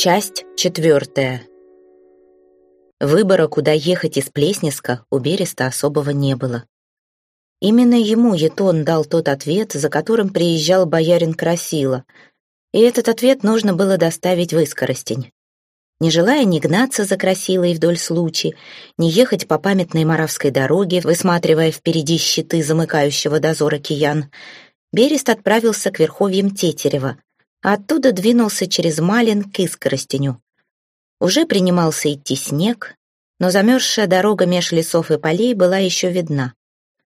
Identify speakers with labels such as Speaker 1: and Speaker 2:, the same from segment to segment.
Speaker 1: Часть четвертая. Выбора, куда ехать из Плесниска, у Береста особого не было. Именно ему Етон дал тот ответ, за которым приезжал боярин Красила, и этот ответ нужно было доставить в Искоростень. Не желая ни гнаться за Красилой вдоль случая, ни ехать по памятной Моравской дороге, высматривая впереди щиты замыкающего дозора киян, Берест отправился к верховьям Тетерева, оттуда двинулся через Малин к Искоростеню. Уже принимался идти снег, но замерзшая дорога меж лесов и полей была еще видна.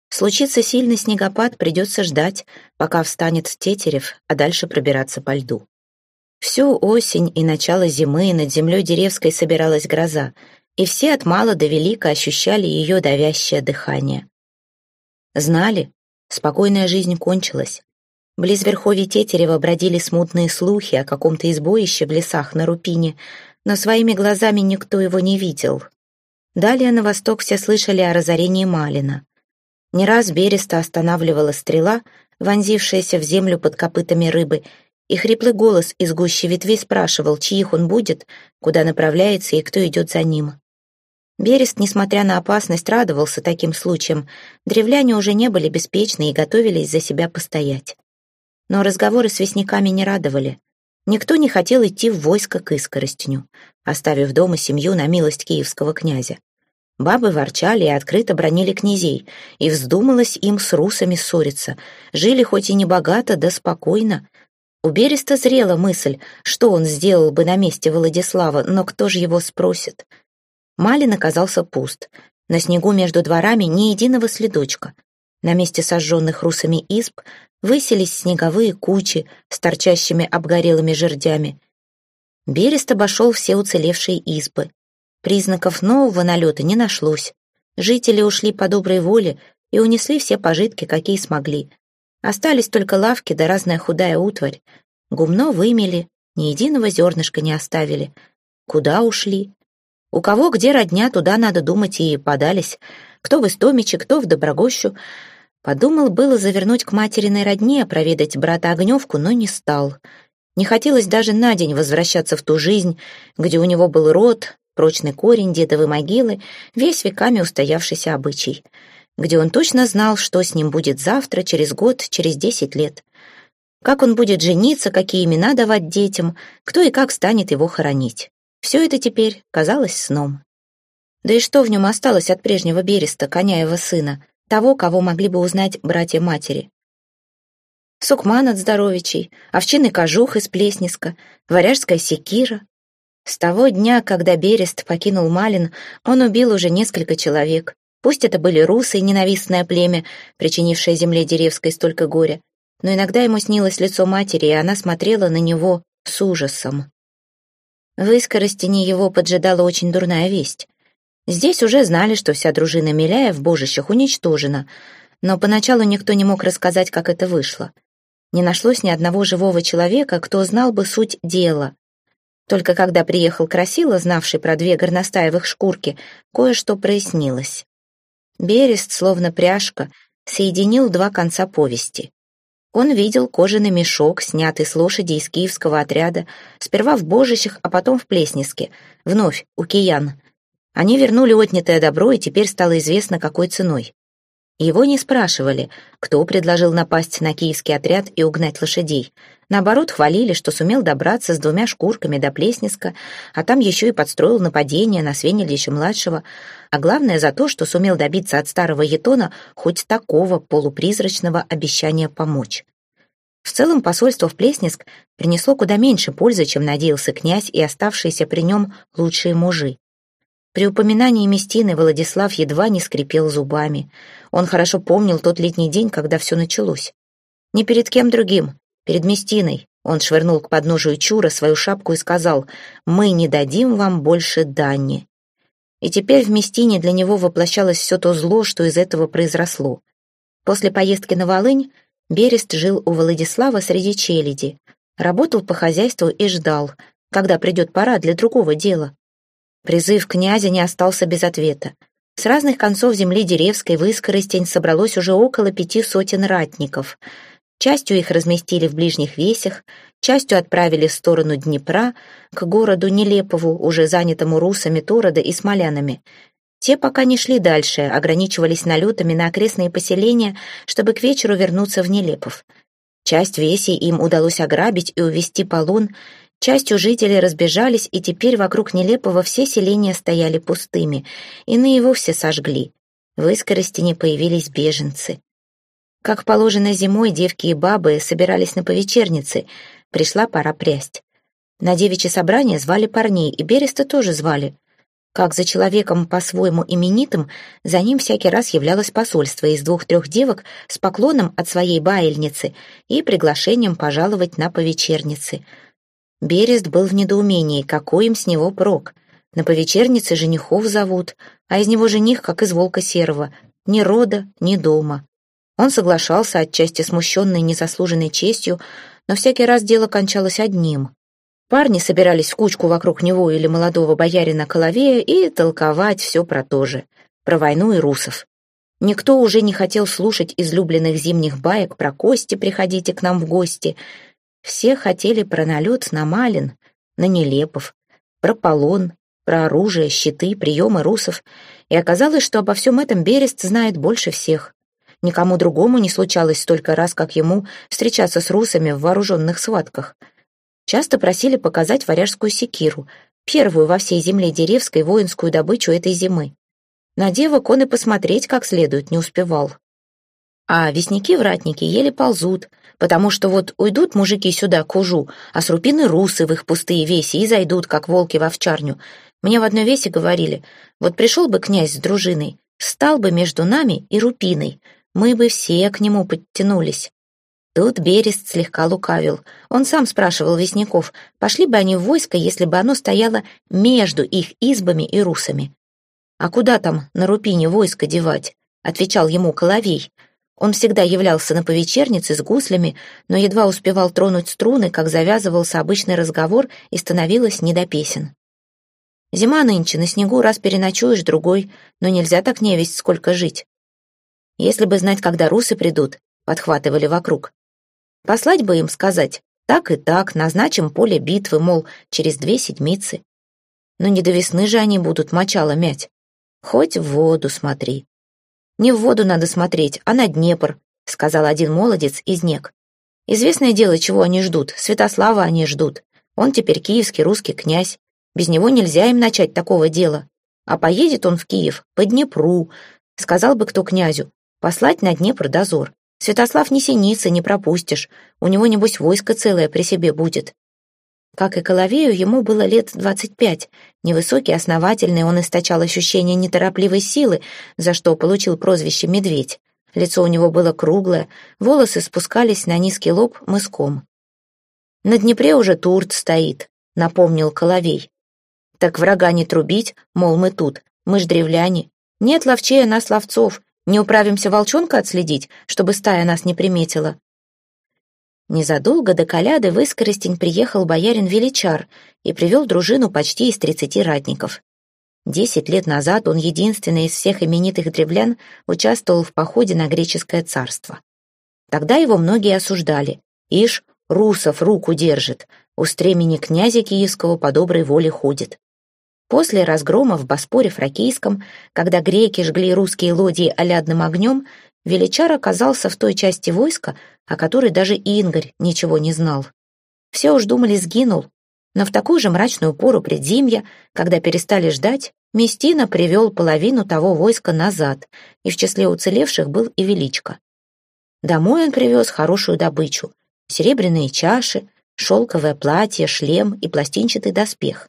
Speaker 1: Случится сильный снегопад, придется ждать, пока встанет Тетерев, а дальше пробираться по льду. Всю осень и начало зимы над землей деревской собиралась гроза, и все от мала до велика ощущали ее давящее дыхание. Знали, спокойная жизнь кончилась. Близ верховья Тетерева бродили смутные слухи о каком-то избоище в лесах на Рупине, но своими глазами никто его не видел. Далее на восток все слышали о разорении Малина. Не раз береста останавливала стрела, вонзившаяся в землю под копытами рыбы, и хриплый голос из гущи ветвей спрашивал, чьих он будет, куда направляется и кто идет за ним. Берест, несмотря на опасность, радовался таким случаям. Древляне уже не были беспечны и готовились за себя постоять. Но разговоры с вестниками не радовали. Никто не хотел идти в войско к Искоростеню, оставив дома семью на милость киевского князя. Бабы ворчали и открыто бронили князей, и вздумалось им с русами ссориться. Жили хоть и не богато, да спокойно. У Береста зрела мысль, что он сделал бы на месте Владислава, но кто же его спросит? Малин оказался пуст. На снегу между дворами ни единого следочка. На месте сожженных русами изб высились снеговые кучи с торчащими обгорелыми жердями. Берест обошел все уцелевшие избы. Признаков нового налета не нашлось. Жители ушли по доброй воле и унесли все пожитки, какие смогли. Остались только лавки да разная худая утварь. Гумно вымели, ни единого зернышка не оставили. Куда ушли? У кого где родня, туда надо думать и подались. Кто в Истомиче, кто в Доброгощу. Подумал было завернуть к материной родне, проведать брата Огневку, но не стал. Не хотелось даже на день возвращаться в ту жизнь, где у него был род, прочный корень дедовой могилы, весь веками устоявшийся обычай, где он точно знал, что с ним будет завтра, через год, через десять лет. Как он будет жениться, какие имена давать детям, кто и как станет его хоронить. Все это теперь казалось сном. Да и что в нем осталось от прежнего Береста, Коняева сына? Того, кого могли бы узнать братья-матери. Сукман от Здоровичей, овчинный кожух из Плесниска, варяжская секира. С того дня, когда Берест покинул Малин, он убил уже несколько человек. Пусть это были русы и ненавистное племя, причинившее земле деревской столько горя, но иногда ему снилось лицо матери, и она смотрела на него с ужасом. В Искоростине его поджидала очень дурная весть. Здесь уже знали, что вся дружина Миляя в божищах уничтожена, но поначалу никто не мог рассказать, как это вышло. Не нашлось ни одного живого человека, кто знал бы суть дела. Только когда приехал Красила, знавший про две горностаевых шкурки, кое-что прояснилось. Берест, словно пряжка, соединил два конца повести. Он видел кожаный мешок, снятый с лошади из киевского отряда, сперва в Божищах, а потом в Плесниске, вновь у киян, они вернули отнятое добро, и теперь стало известно, какой ценой. Его не спрашивали, кто предложил напасть на киевский отряд и угнать лошадей. Наоборот, хвалили, что сумел добраться с двумя шкурками до Плесниска, а там еще и подстроил нападение на Свенельича-младшего, а главное за то, что сумел добиться от старого Етона хоть такого полупризрачного обещания помочь. В целом посольство в Плесниск принесло куда меньше пользы, чем надеялся князь и оставшиеся при нем лучшие мужи. При упоминании Местины Владислав едва не скрипел зубами. Он хорошо помнил тот летний день, когда все началось. Не перед кем другим, перед Местиной. Он швырнул к подножию Чура свою шапку и сказал «Мы не дадим вам больше дани». И теперь в Местине для него воплощалось все то зло, что из этого произросло. После поездки на Волынь Берест жил у Владислава среди челяди, работал по хозяйству и ждал, когда придет пора для другого дела. Призыв князя не остался без ответа. С разных концов земли Деревской в Искоростень собралось уже около пяти сотен ратников. Частью их разместили в ближних весях, частью отправили в сторону Днепра, к городу Нелепову, уже занятому русами Торода и смолянами. Те пока не шли дальше, ограничивались налетами на окрестные поселения, чтобы к вечеру вернуться в Нелепов. Часть весей им удалось ограбить и увести полон, частью жителей разбежались, и теперь вокруг Нелепова все селения стояли пустыми, иные вовсе сожгли. В Искоростине появились беженцы. Как положено зимой, девки и бабы собирались на повечернице. Пришла пора прясть. На девичье собрание звали парней, и Береста тоже звали. Как за человеком по-своему именитым, за ним всякий раз являлось посольство из двух-трех девок с поклоном от своей баильницы и приглашением пожаловать на повечерницы. Берест был в недоумении, какой им с него прок. На повечернице женихов зовут, а из него жених, как из волка серого, ни рода, ни дома. Он соглашался, отчасти смущенный незаслуженной честью, но всякий раз дело кончалось одним. Парни собирались в кучку вокруг него или молодого боярина Коловея и толковать все про то же, про войну и русов. Никто уже не хотел слушать излюбленных зимних баек про кости «приходите к нам в гости». Все хотели про налет на Малин, на Нелепов, про полон, про оружие, щиты, приемы русов, и оказалось, что обо всем этом Берест знает больше всех. Никому другому не случалось столько раз, как ему, встречаться с русами в вооруженных схватках. Часто просили показать варяжскую секиру, первую во всей земле деревской воинскую добычу этой зимы. На девок он и посмотреть как следует не успевал. А весники-вратники еле ползут, потому что вот уйдут мужики сюда, к ужу, а с рупины русы в их пустые веси и зайдут, как волки в овчарню. Мне в одной весе говорили, вот пришел бы князь с дружиной, стал бы между нами и рупиной, мы бы все к нему подтянулись. Тут Берест слегка лукавил. Он сам спрашивал весняков, пошли бы они в войско, если бы оно стояло между их избами и русами. «А куда там на Рупине войско девать?» — отвечал ему Коловей. Он всегда являлся на повечернице с гуслями, но едва успевал тронуть струны, как завязывался обычный разговор и становилось не до песен. Зима нынче, на снегу раз переночуешь, другой, но нельзя так невесть сколько жить. Если бы знать, когда русы придут, подхватывали вокруг. Послать бы им сказать, так и так, назначим поле битвы, мол, через две седмицы. Но не до весны же они будут мочало мять. Хоть в воду смотри. Не в воду надо смотреть, а на Днепр, сказал один молодец из Нек. Известное дело, чего они ждут, Святослава они ждут. Он теперь киевский русский князь. Без него нельзя им начать такого дела. А поедет он в Киев по Днепру. Сказал бы кто князю, Послать на Днепр дозор. Святослав не синица, не пропустишь. У него, небось, войско целое при себе будет. Как и Коловею, ему было лет двадцать пять. Невысокий, основательный, он источал ощущение неторопливой силы, за что получил прозвище «медведь». Лицо у него было круглое, волосы спускались на низкий лоб мыском. «На Днепре уже Турт стоит», — напомнил Коловей. «Так врага не трубить, мол, мы тут, мы ж древляне. Нет ловчея нас ловцов, не управимся волчонка отследить, чтобы стая нас не приметила?» Незадолго до коляды в Искоростень приехал боярин Величар и привел дружину почти из тридцати ратников. Десять лет назад он единственный из всех именитых древлян участвовал в походе на греческое царство. Тогда его многие осуждали. Ишь, русов руку держит, у стремени князя киевского по доброй воле ходит. После разгрома в Боспоре Фракийском, когда греки жгли русские лодии олядным огнем, Величар оказался в той части войска, о которой даже Ингарь ничего не знал. Все уж думали, сгинул, но в такую же мрачную пору предзимья, когда перестали ждать, Местина привел половину того войска назад, и в числе уцелевших был и Величко. Домой он привез хорошую добычу — серебряные чаши, шелковое платье, шлем и пластинчатый доспех.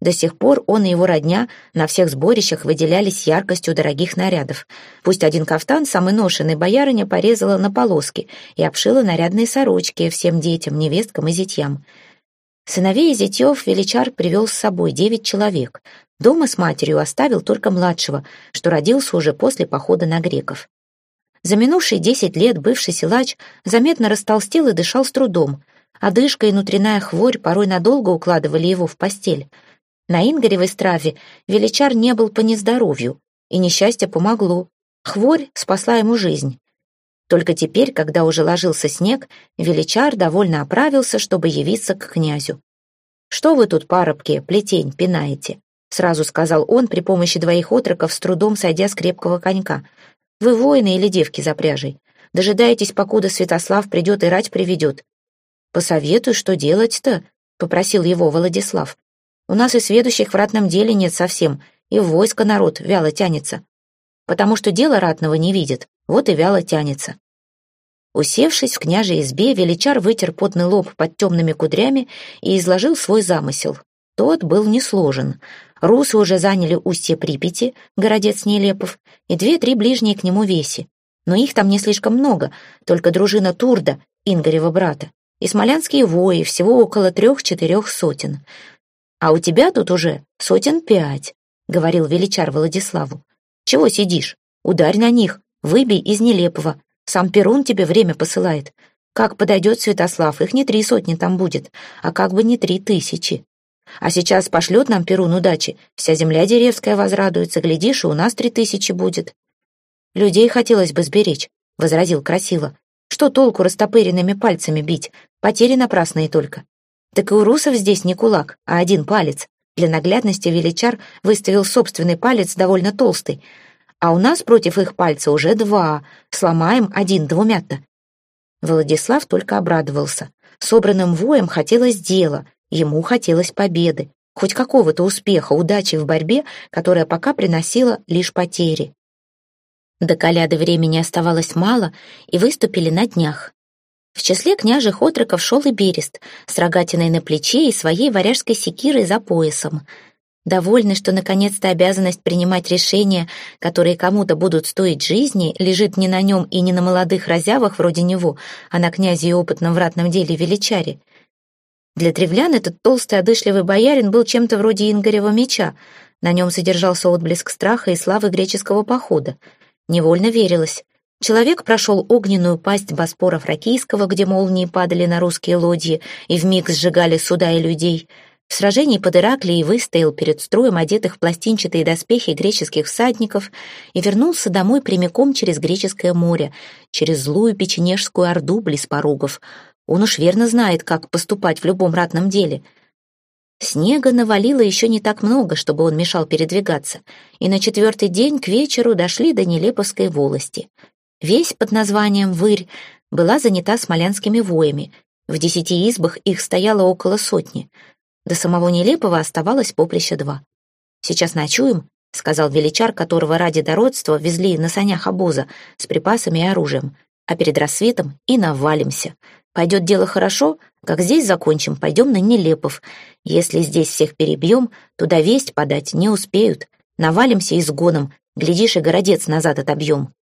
Speaker 1: До сих пор он и его родня на всех сборищах выделялись яркостью дорогих нарядов. Пусть один кафтан, самый ношенный, боярыня порезала на полоски и обшила нарядные сорочки всем детям, невесткам и зятьям. Сыновей и зятьев Величар привел с собой девять человек. Дома с матерью оставил только младшего, что родился уже после похода на греков. За минувшие десять лет бывший силач заметно растолстел и дышал с трудом. Одышка и внутренняя хворь порой надолго укладывали его в постель — на Ингаревой страве величар не был по нездоровью, и несчастье помогло. Хворь спасла ему жизнь. Только теперь, когда уже ложился снег, величар довольно оправился, чтобы явиться к князю. «Что вы тут, парубки, плетень, пинаете?» — сразу сказал он при помощи двоих отроков, с трудом сойдя с крепкого конька. «Вы воины или девки за пряжей? Дожидаетесь, покуда Святослав придет и рать приведет?» «Посоветуй, что делать-то?» — попросил его Владислав. «У нас и сведущих в ратном деле нет совсем, и в войско народ вяло тянется. Потому что дело ратного не видит, вот и вяло тянется. Усевшись в княжей избе, величар вытер потный лоб под темными кудрями и изложил свой замысел. Тот был несложен. Русы уже заняли устье Припяти, городец Нелепов, и две-три ближние к нему веси. Но их там не слишком много, только дружина Турда, Ингарева брата, и смолянские вои, всего около трех-четырех сотен. «А у тебя тут уже сотен пять», — говорил величар Владиславу. «Чего сидишь? Ударь на них, Выбей из нелепого. Сам Перун тебе время посылает. Как подойдет Святослав, их не три сотни там будет, а как бы не три тысячи. А сейчас пошлет нам Перун удачи, вся земля деревская возрадуется, глядишь, и у нас три тысячи будет. Людей хотелось бы сберечь, — возразил красиво. Что толку растопыренными пальцами бить? Потери напрасные только. Так и у русов здесь не кулак, а один палец. Для наглядности величар выставил собственный палец довольно толстый — а у нас против их пальца уже два. Сломаем один двумя-то». Владислав только обрадовался. Собранным воем хотелось дела, ему хотелось победы, хоть какого-то успеха, удачи в борьбе, которая пока приносила лишь потери. До коляды времени оставалось мало, и выступили на днях. В числе княжих отроков шел и Берест, с рогатиной на плече и своей варяжской секирой за поясом — Довольный, что наконец-то обязанность принимать решения, которые кому-то будут стоить жизни, лежит не на нем и не на молодых разявах вроде него, а на князе и опытном вратном деле величаре. Для древлян этот толстый одышливый боярин был чем-то вроде Ингарева меча. На нем содержался отблеск страха и славы греческого похода. Невольно верилось. Человек прошел огненную пасть Боспора Фракийского, где молнии падали на русские лодьи и вмиг сжигали суда и людей — в сражении под Ираклией выстоял перед строем одетых в пластинчатые доспехи греческих всадников и вернулся домой прямиком через Греческое море, через злую печенежскую орду близ порогов. Он уж верно знает, как поступать в любом ратном деле. Снега навалило еще не так много, чтобы он мешал передвигаться, и на четвертый день к вечеру дошли до Нелеповской волости. Весь под названием «Вырь» была занята смолянскими воями. В десяти избах их стояло около сотни — до самого Нелепого оставалось поприще два. «Сейчас ночуем», — сказал величар, которого ради дородства везли на санях обоза с припасами и оружием, а перед рассветом и навалимся. Пойдет дело хорошо, как здесь закончим, пойдем на Нелепов. Если здесь всех перебьем, туда весть подать не успеют. Навалимся изгоном, глядишь, и городец назад отобьем.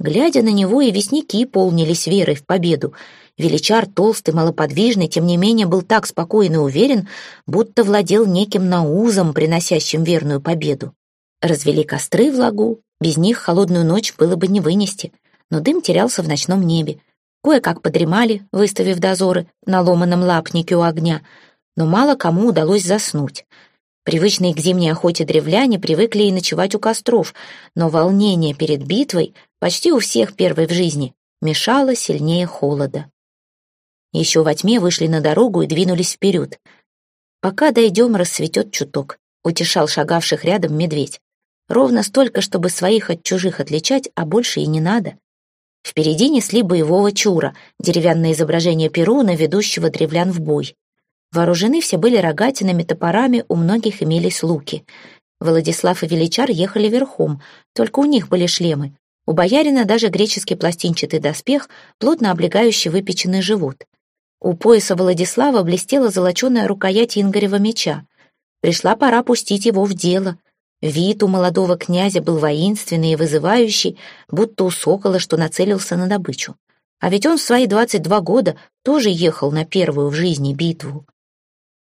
Speaker 1: Глядя на него, и весники полнились верой в победу. Величар, толстый, малоподвижный, тем не менее был так спокоен и уверен, будто владел неким наузом, приносящим верную победу. Развели костры в лагу, без них холодную ночь было бы не вынести, но дым терялся в ночном небе. Кое-как подремали, выставив дозоры на ломаном лапнике у огня, но мало кому удалось заснуть. Привычные к зимней охоте древляне привыкли и ночевать у костров, но волнение перед битвой почти у всех первой в жизни мешало сильнее холода. Еще во тьме вышли на дорогу и двинулись вперед. «Пока дойдем, рассветет чуток», — утешал шагавших рядом медведь. «Ровно столько, чтобы своих от чужих отличать, а больше и не надо». Впереди несли боевого чура, деревянное изображение Перуна, ведущего древлян в бой. Вооружены все были рогатинами, топорами, у многих имелись луки. Владислав и Величар ехали верхом, только у них были шлемы. У боярина даже греческий пластинчатый доспех, плотно облегающий выпеченный живот. У пояса Владислава блестела золоченая рукоять Ингарева меча. Пришла пора пустить его в дело. Вид у молодого князя был воинственный и вызывающий, будто у сокола, что нацелился на добычу. А ведь он в свои двадцать два года тоже ехал на первую в жизни битву.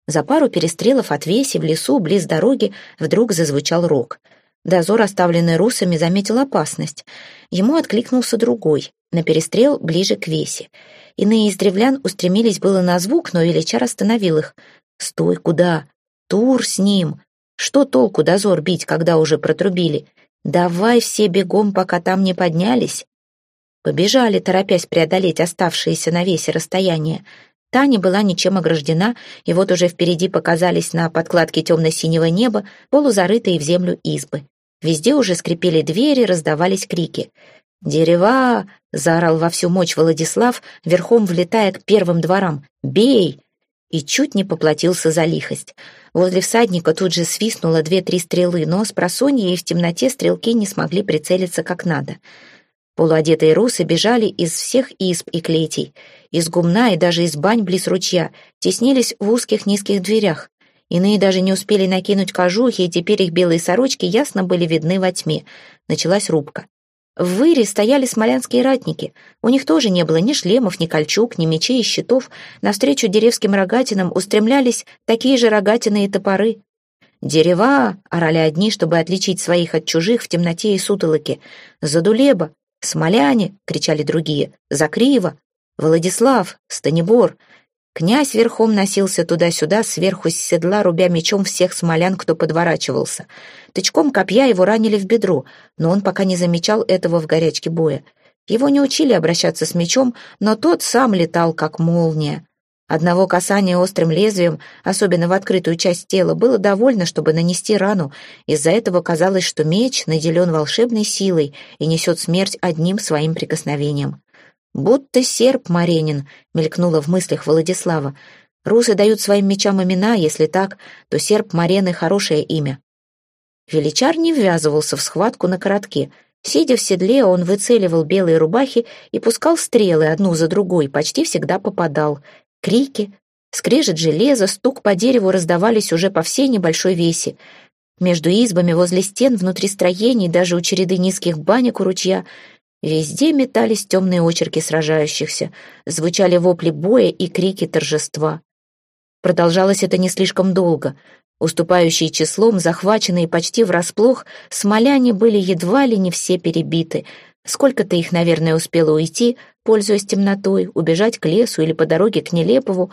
Speaker 1: За пару перестрелов от веси в лесу близ дороги вдруг зазвучал рог. Дозор, оставленный русами, заметил опасность. Ему откликнулся другой, на перестрел ближе к весе. Иные из древлян устремились было на звук, но величар остановил их. «Стой, куда? Тур с ним! Что толку дозор бить, когда уже протрубили? Давай все бегом, пока там не поднялись!» Побежали, торопясь преодолеть оставшиеся на весе расстояние. Таня была ничем ограждена, и вот уже впереди показались на подкладке темно-синего неба полузарытые в землю избы. Везде уже скрипели двери, раздавались крики. «Дерева!» — заорал во всю мощь Владислав, верхом влетая к первым дворам. «Бей!» И чуть не поплатился за лихость. Возле всадника тут же свистнуло две-три стрелы, но с просонья в темноте стрелки не смогли прицелиться как надо. Полуодетые русы бежали из всех изб и клетей, из гумна и даже из бань близ ручья, теснились в узких низких дверях. Иные даже не успели накинуть кожухи, и теперь их белые сорочки ясно были видны во тьме. Началась рубка. В выре стояли смолянские ратники. У них тоже не было ни шлемов, ни кольчуг, ни мечей и щитов. Навстречу деревским рогатинам устремлялись такие же рогатины и топоры. «Дерева!» — орали одни, чтобы отличить своих от чужих в темноте и сутолоке. «Задулеба! «Смоляне!» — кричали другие. «Закриво! Владислав! Станибор!» Князь верхом носился туда-сюда, сверху с седла, рубя мечом всех смолян, кто подворачивался. Тычком копья его ранили в бедро, но он пока не замечал этого в горячке боя. Его не учили обращаться с мечом, но тот сам летал, как молния. Одного касания острым лезвием, особенно в открытую часть тела, было довольно, чтобы нанести рану. Из-за этого казалось, что меч наделен волшебной силой и несет смерть одним своим прикосновением. «Будто серп Маренин», — мелькнуло в мыслях Владислава. «Русы дают своим мечам имена, если так, то серп Марены — хорошее имя». Величар не ввязывался в схватку на коротке. Сидя в седле, он выцеливал белые рубахи и пускал стрелы одну за другой, почти всегда попадал — Крики, скрежет железа, стук по дереву раздавались уже по всей небольшой весе. Между избами, возле стен, внутри строений, даже у череды низких банек у ручья, везде метались темные очерки сражающихся, звучали вопли боя и крики торжества. Продолжалось это не слишком долго. Уступающие числом, захваченные почти врасплох, смоляне были едва ли не все перебиты — Сколько-то их, наверное, успело уйти, пользуясь темнотой, убежать к лесу или по дороге к Нелепову.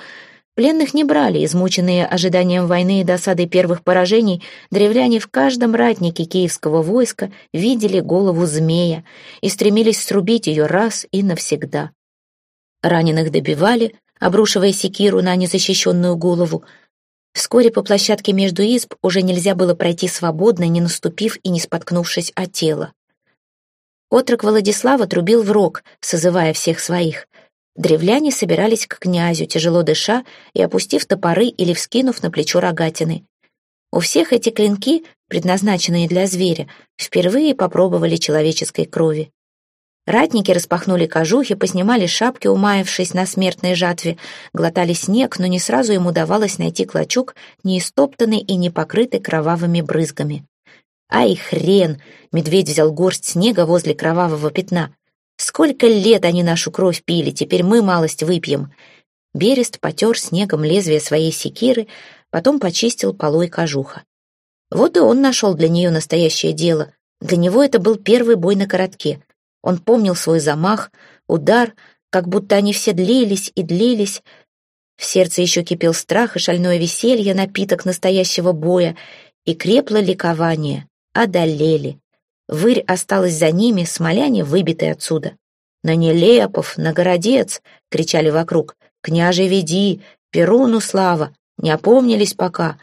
Speaker 1: Пленных не брали, измученные ожиданием войны и досадой первых поражений, древляне в каждом ратнике киевского войска видели голову змея и стремились срубить ее раз и навсегда. Раненых добивали, обрушивая секиру на незащищенную голову. Вскоре по площадке между изб уже нельзя было пройти свободно, не наступив и не споткнувшись о тело. Отрок Владислава трубил в рог, созывая всех своих. Древляне собирались к князю, тяжело дыша и опустив топоры или вскинув на плечо рогатины. У всех эти клинки, предназначенные для зверя, впервые попробовали человеческой крови. Ратники распахнули кожухи, поснимали шапки, умаявшись на смертной жатве, глотали снег, но не сразу им удавалось найти клочок, не истоптанный и не покрытый кровавыми брызгами. Ай, хрен! Медведь взял горсть снега возле кровавого пятна. Сколько лет они нашу кровь пили, теперь мы малость выпьем. Берест потер снегом лезвие своей секиры, потом почистил полой кожуха. Вот и он нашел для нее настоящее дело. Для него это был первый бой на коротке. Он помнил свой замах, удар, как будто они все длились и длились. В сердце еще кипел страх и шальное веселье, напиток настоящего боя, и крепло ликование одолели. Вырь осталась за ними, смоляне выбиты отсюда. «На Нелепов, на Городец!» — кричали вокруг. «Княже, веди! Перуну слава! Не опомнились пока!»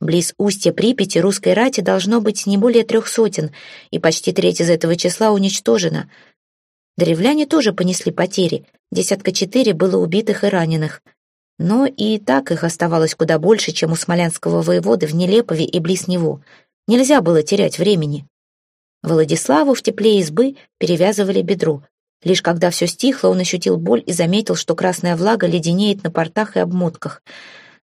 Speaker 1: Близ устья Припяти русской рати должно быть не более трех сотен, и почти треть из этого числа уничтожена. Древляне тоже понесли потери, десятка четыре было убитых и раненых. Но и так их оставалось куда больше, чем у смолянского воеводы в Нелепове и близ него — Нельзя было терять времени. Владиславу в тепле избы перевязывали бедро. Лишь когда все стихло, он ощутил боль и заметил, что красная влага леденеет на портах и обмотках.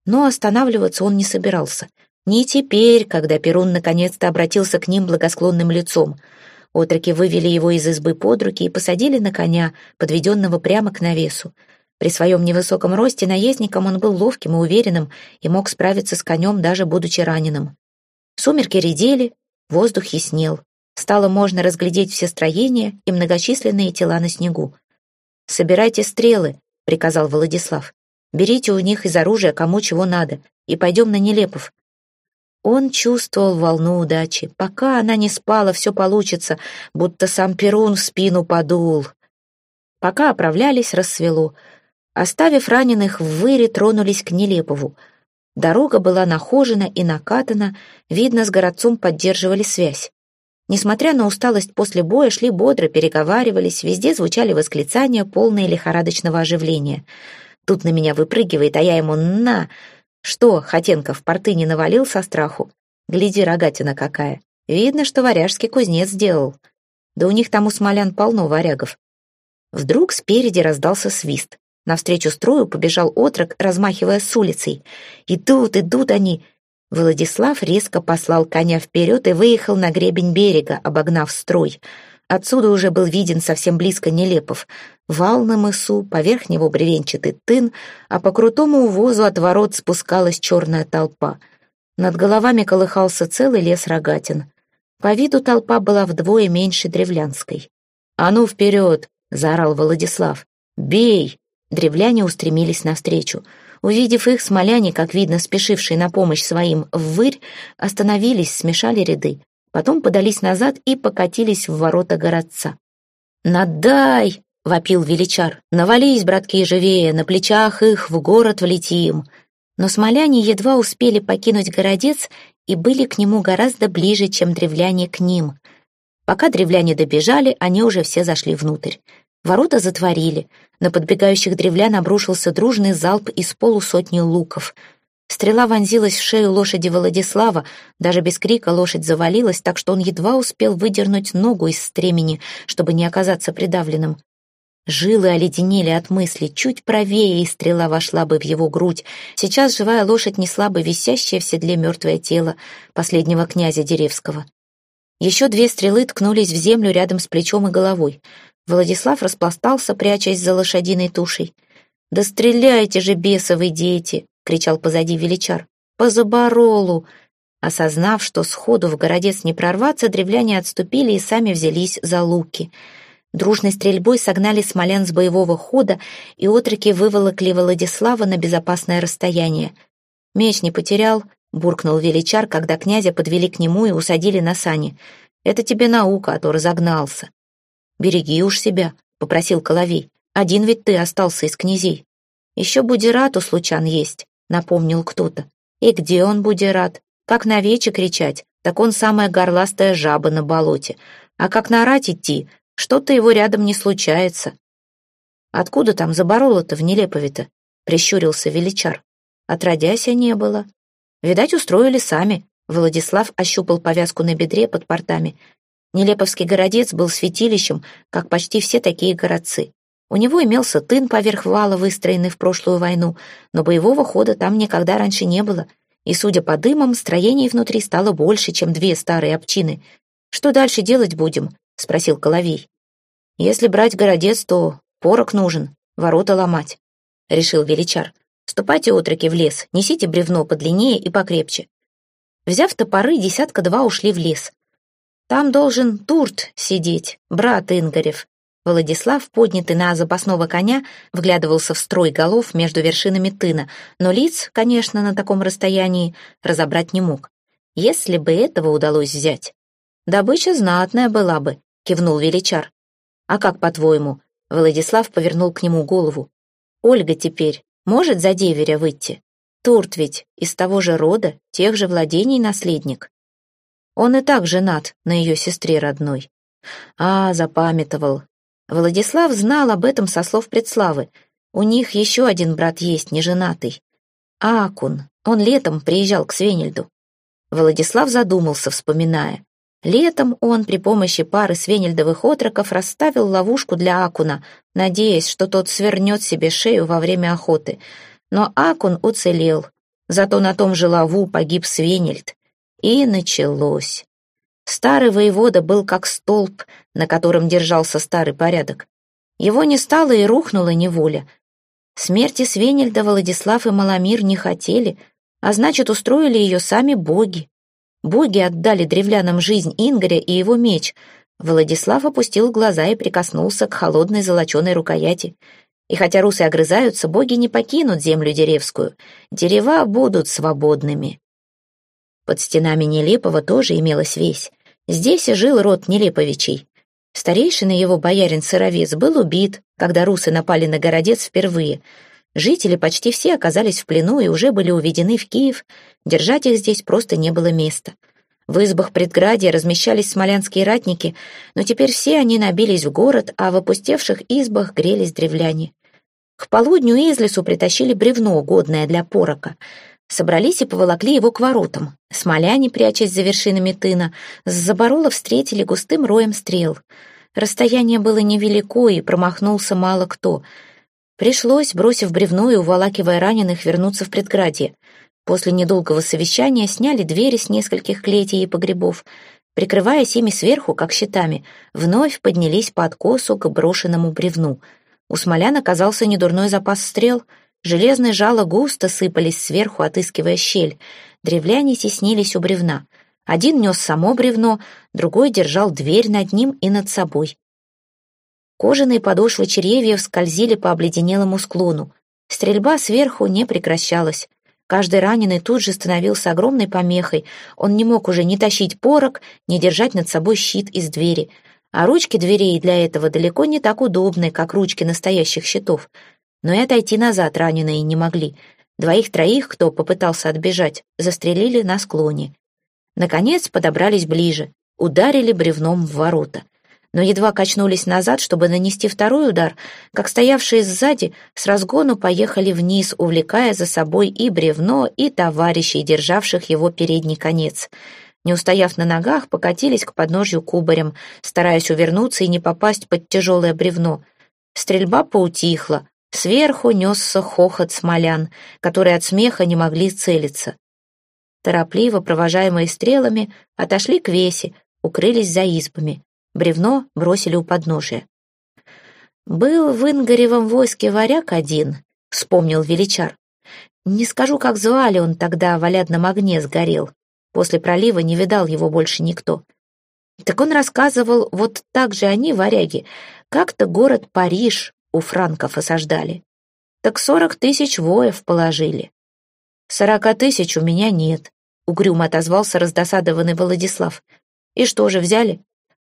Speaker 1: Но останавливаться он не собирался. Не теперь, когда Перун наконец-то обратился к ним благосклонным лицом. Отроки вывели его из избы под руки и посадили на коня, подведенного прямо к навесу. При своем невысоком росте наездником он был ловким и уверенным и мог справиться с конем, даже будучи раненым. Сумерки редели, воздух яснел. Стало можно разглядеть все строения и многочисленные тела на снегу. «Собирайте стрелы», — приказал Владислав. «Берите у них из оружия кому чего надо, и пойдем на Нелепов». Он чувствовал волну удачи. Пока она не спала, все получится, будто сам Перун в спину подул. Пока оправлялись, рассвело. Оставив раненых в выре, тронулись к Нелепову. Дорога была нахожена и накатана, видно, с городцом поддерживали связь. Несмотря на усталость после боя, шли бодро, переговаривались, везде звучали восклицания, полные лихорадочного оживления. Тут на меня выпрыгивает, а я ему «на!» Что, Хотенко в порты не навалил со страху? Гляди, рогатина какая. Видно, что варяжский кузнец сделал. Да у них там у смолян полно варягов. Вдруг спереди раздался свист. Навстречу строю побежал отрок, размахивая с улицей. Идут, идут они. Владислав резко послал коня вперед и выехал на гребень берега, обогнав строй. Отсюда уже был виден совсем близко Нелепов. Вал на мысу, поверх него бревенчатый тын, а по крутому увозу от ворот спускалась черная толпа. Над головами колыхался целый лес рогатин. По виду толпа была вдвое меньше древлянской. «А ну, вперед!» — заорал Владислав. «Бей!» Древляне устремились навстречу. Увидев их, смоляне, как видно, спешившие на помощь своим ввырь, остановились, смешали ряды. Потом подались назад и покатились в ворота городца. «Надай!» — вопил величар. «Навались, братки, живее, на плечах их в город влетим!» Но смоляне едва успели покинуть городец и были к нему гораздо ближе, чем древляне к ним. Пока древляне добежали, они уже все зашли внутрь. Ворота затворили. На подбегающих древлян обрушился дружный залп из полусотни луков. Стрела вонзилась в шею лошади Владислава. Даже без крика лошадь завалилась, так что он едва успел выдернуть ногу из стремени, чтобы не оказаться придавленным. Жилы оледенели от мысли, чуть правее, и стрела вошла бы в его грудь. Сейчас живая лошадь несла бы висящее в седле мертвое тело последнего князя Деревского. Еще две стрелы ткнулись в землю рядом с плечом и головой. Владислав распластался, прячась за лошадиной тушей. «Да стреляйте же, бесовые дети!» — кричал позади величар. «По заборолу!» Осознав, что сходу в городец не прорваться, древляне отступили и сами взялись за луки. Дружной стрельбой согнали смолян с боевого хода, и отроки выволокли Владислава на безопасное расстояние. «Меч не потерял», — буркнул величар, когда князя подвели к нему и усадили на сани. «Это тебе наука, а то разогнался». «Береги уж себя», — попросил Коловей. «Один ведь ты остался из князей». «Еще Будират у случан есть», — напомнил кто-то. «И где он, Будират? Как на вече кричать, так он самая горластая жаба на болоте. А как нарать идти, что-то его рядом не случается». «Откуда там забороло-то в Нелепове-то?» — прищурился величар. «Отродяся не было. Видать, устроили сами». Владислав ощупал повязку на бедре под портами. Нелеповский городец был святилищем, как почти все такие городцы. У него имелся тын поверх вала, выстроенный в прошлую войну, но боевого хода там никогда раньше не было, и, судя по дымам, строений внутри стало больше, чем две старые обчины. «Что дальше делать будем?» — спросил Коловей. «Если брать городец, то порок нужен, ворота ломать», — решил величар. «Ступайте, отроки, в лес, несите бревно подлиннее и покрепче». Взяв топоры, десятка-два ушли в лес. Там должен Турт сидеть, брат Ингарев. Владислав, поднятый на запасного коня, вглядывался в строй голов между вершинами тына, но лиц, конечно, на таком расстоянии разобрать не мог. Если бы этого удалось взять. Добыча знатная была бы, кивнул величар. А как, по-твоему? Владислав повернул к нему голову. Ольга теперь может за деверя выйти? Турт ведь из того же рода, тех же владений наследник. Он и так женат на ее сестре родной. А, запамятовал. Владислав знал об этом со слов предславы. У них еще один брат есть, неженатый. Акун. Он летом приезжал к Свенельду. Владислав задумался, вспоминая. Летом он при помощи пары свенельдовых отроков расставил ловушку для Акуна, надеясь, что тот свернет себе шею во время охоты. Но Акун уцелел. Зато на том же лову погиб Свенельд. И началось. Старый воевода был как столб, на котором держался старый порядок. Его не стало и рухнула неволя. Смерти Свенельда Владислав и Маломир не хотели, а значит, устроили ее сами боги. Боги отдали древлянам жизнь Ингоря и его меч. Владислав опустил глаза и прикоснулся к холодной золоченой рукояти. И хотя русы огрызаются, боги не покинут землю деревскую. Дерева будут свободными. Под стенами Нелепого тоже имелась весь. Здесь и жил род Нелеповичей. Старейшина его, боярин Сыровец, был убит, когда русы напали на городец впервые. Жители почти все оказались в плену и уже были уведены в Киев. Держать их здесь просто не было места. В избах предградия размещались смолянские ратники, но теперь все они набились в город, а в опустевших избах грелись древляне. К полудню из лесу притащили бревно, годное для порока. Собрались и поволокли его к воротам. Смоляне, прячась за вершинами тына, с заборола встретили густым роем стрел. Расстояние было невелико, и промахнулся мало кто — Пришлось, бросив бревно и уволакивая раненых, вернуться в предградье. После недолгого совещания сняли двери с нескольких клетей и погребов. Прикрываясь ими сверху, как щитами, вновь поднялись по откосу к брошенному бревну. У смолян оказался недурной запас стрел. Железные жало густо сыпались сверху, отыскивая щель. Древляне теснились у бревна. Один нес само бревно, другой держал дверь над ним и над собой. Кожаные подошвы черевьев скользили по обледенелому склону. Стрельба сверху не прекращалась. Каждый раненый тут же становился огромной помехой. Он не мог уже ни тащить порог, ни держать над собой щит из двери. А ручки дверей для этого далеко не так удобны, как ручки настоящих щитов. Но и отойти назад раненые не могли. Двоих-троих, кто попытался отбежать, застрелили на склоне. Наконец подобрались ближе, ударили бревном в ворота — но едва качнулись назад, чтобы нанести второй удар, как стоявшие сзади с разгону поехали вниз, увлекая за собой и бревно, и товарищей, державших его передний конец. Не устояв на ногах, покатились к подножью кубарем, стараясь увернуться и не попасть под тяжелое бревно. Стрельба поутихла. Сверху несся хохот смолян, которые от смеха не могли целиться. Торопливо, провожаемые стрелами, отошли к весе, укрылись за избами. Бревно бросили у подножия. «Был в Ингаревом войске варяг один», — вспомнил величар. «Не скажу, как звали он тогда, в олядном огне сгорел. После пролива не видал его больше никто. Так он рассказывал, вот так же они, варяги, как-то город Париж у франков осаждали. Так сорок тысяч воев положили. Сорока тысяч у меня нет, — угрюмо отозвался раздосадованный Владислав. И что же, взяли?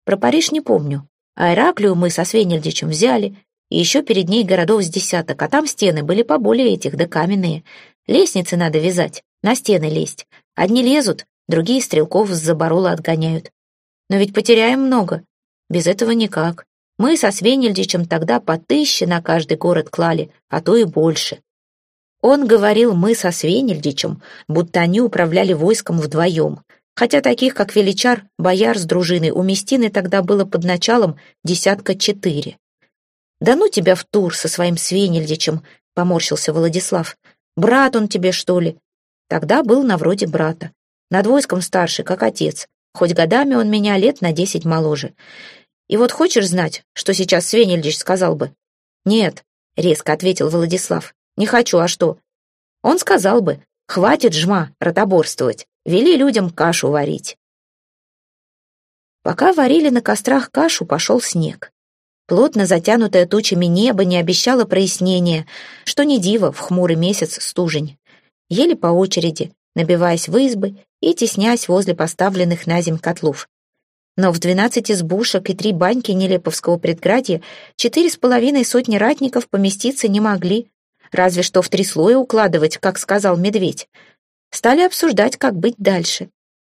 Speaker 1: Про Париж не помню. А Ираклию мы со Свенельдичем взяли, и еще перед ней городов с десяток, а там стены были поболее этих, да каменные. Лестницы надо вязать, на стены лезть. Одни лезут, другие стрелков с заборола отгоняют. Но ведь потеряем много. Без этого никак. Мы со Свенельдичем тогда по тысяче на каждый город клали, а то и больше. Он говорил мы со Свенельдичем, будто они управляли войском вдвоем хотя таких, как Величар, бояр с дружиной у Местины тогда было под началом десятка четыре. «Да ну тебя в тур со своим Свенельдичем», — поморщился Владислав. «Брат он тебе, что ли?» Тогда был на вроде брата. Над войском старше, как отец. Хоть годами он меня лет на десять моложе. И вот хочешь знать, что сейчас Свенельдич сказал бы? «Нет», — резко ответил Владислав. «Не хочу, а что?» Он сказал бы, «Хватит жма ротоборствовать. Вели людям кашу варить. Пока варили на кострах кашу, пошел снег. Плотно затянутое тучами небо не обещало прояснения, что не диво в хмурый месяц стужень. Ели по очереди, набиваясь в избы и теснясь возле поставленных на земь котлов. Но в двенадцать избушек и три баньки Нелеповского предградья четыре с половиной сотни ратников поместиться не могли, разве что в три слоя укладывать, как сказал медведь стали обсуждать, как быть дальше.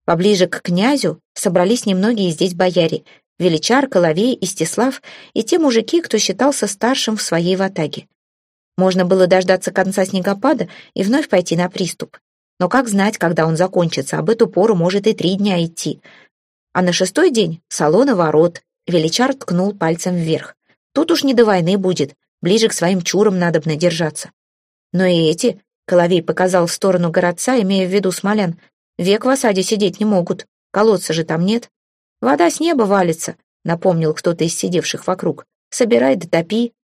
Speaker 1: Поближе к князю собрались немногие здесь бояре, Величар, Коловей, Истислав и те мужики, кто считался старшим в своей ватаге. Можно было дождаться конца снегопада и вновь пойти на приступ. Но как знать, когда он закончится, об эту пору может и три дня идти. А на шестой день — салона ворот. Величар ткнул пальцем вверх. Тут уж не до войны будет, ближе к своим чурам надобно держаться. Но и эти Коловей показал в сторону городца, имея в виду смолян. Век в осаде сидеть не могут. Колодца же там нет. Вода с неба валится, напомнил кто-то из сидевших вокруг. Собирай да топи.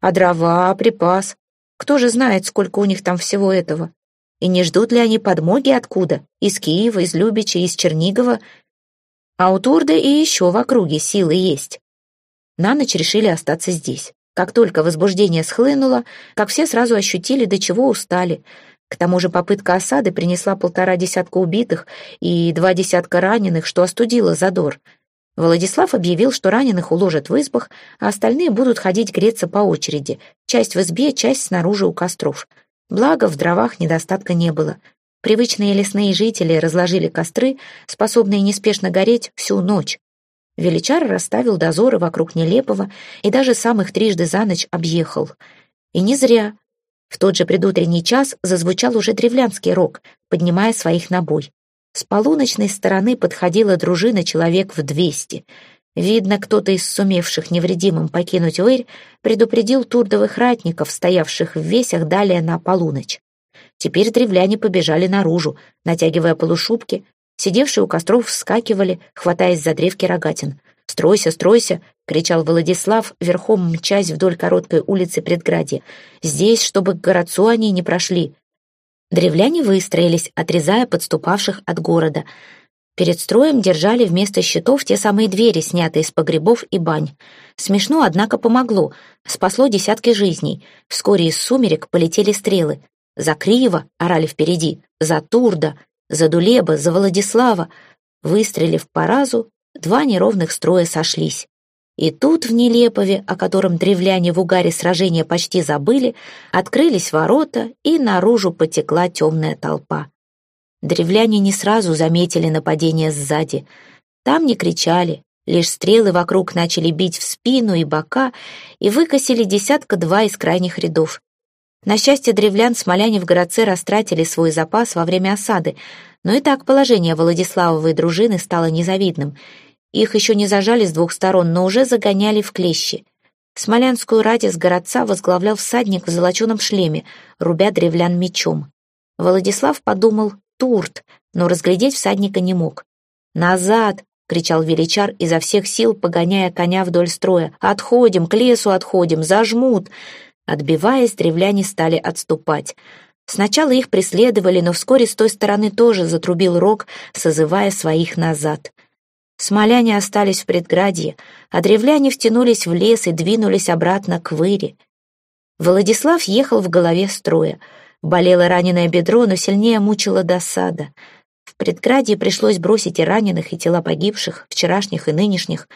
Speaker 1: А дрова, припас. Кто же знает, сколько у них там всего этого? И не ждут ли они подмоги откуда? Из Киева, из Любича, из Чернигова? А у Турда и еще в округе силы есть. На ночь решили остаться здесь. Как только возбуждение схлынуло, как все сразу ощутили, до чего устали. К тому же попытка осады принесла полтора десятка убитых и два десятка раненых, что остудило задор. Владислав объявил, что раненых уложат в избах, а остальные будут ходить греться по очереди, часть в избе, часть снаружи у костров. Благо, в дровах недостатка не было. Привычные лесные жители разложили костры, способные неспешно гореть всю ночь. Величар расставил дозоры вокруг Нелепого и даже сам их трижды за ночь объехал. И не зря. В тот же предутренний час зазвучал уже древлянский рог, поднимая своих на бой. С полуночной стороны подходила дружина человек в двести. Видно, кто-то из сумевших невредимым покинуть Уэрь предупредил турдовых ратников, стоявших в весях далее на полуночь. Теперь древляне побежали наружу, натягивая полушубки, Сидевшие у костров вскакивали, хватаясь за древки рогатин. «Стройся, стройся!» — кричал Владислав, верхом мчась вдоль короткой улицы предградья. «Здесь, чтобы к городцу они не прошли». Древляне выстроились, отрезая подступавших от города. Перед строем держали вместо щитов те самые двери, снятые из погребов и бань. Смешно, однако, помогло. Спасло десятки жизней. Вскоре из сумерек полетели стрелы. «За Криева!» — орали впереди. «За Турда!» за Дулеба, за Владислава. Выстрелив по разу, два неровных строя сошлись. И тут в Нелепове, о котором древляне в угаре сражения почти забыли, открылись ворота, и наружу потекла темная толпа. Древляне не сразу заметили нападение сзади. Там не кричали, лишь стрелы вокруг начали бить в спину и бока и выкосили десятка-два из крайних рядов. На счастье древлян смоляне в городце растратили свой запас во время осады, но и так положение Владиславовой дружины стало незавидным. Их еще не зажали с двух сторон, но уже загоняли в клещи. Смолянскую рать из городца возглавлял всадник в золоченом шлеме, рубя древлян мечом. Владислав подумал «Турт», но разглядеть всадника не мог. «Назад!» — кричал величар, изо всех сил погоняя коня вдоль строя. «Отходим, к лесу отходим, зажмут!» Отбиваясь, древляне стали отступать. Сначала их преследовали, но вскоре с той стороны тоже затрубил рог, созывая своих назад. Смоляне остались в предградье, а древляне втянулись в лес и двинулись обратно к выре. Владислав ехал в голове строя. Болело раненое бедро, но сильнее мучила досада. В предградье пришлось бросить и раненых, и тела погибших, вчерашних и нынешних,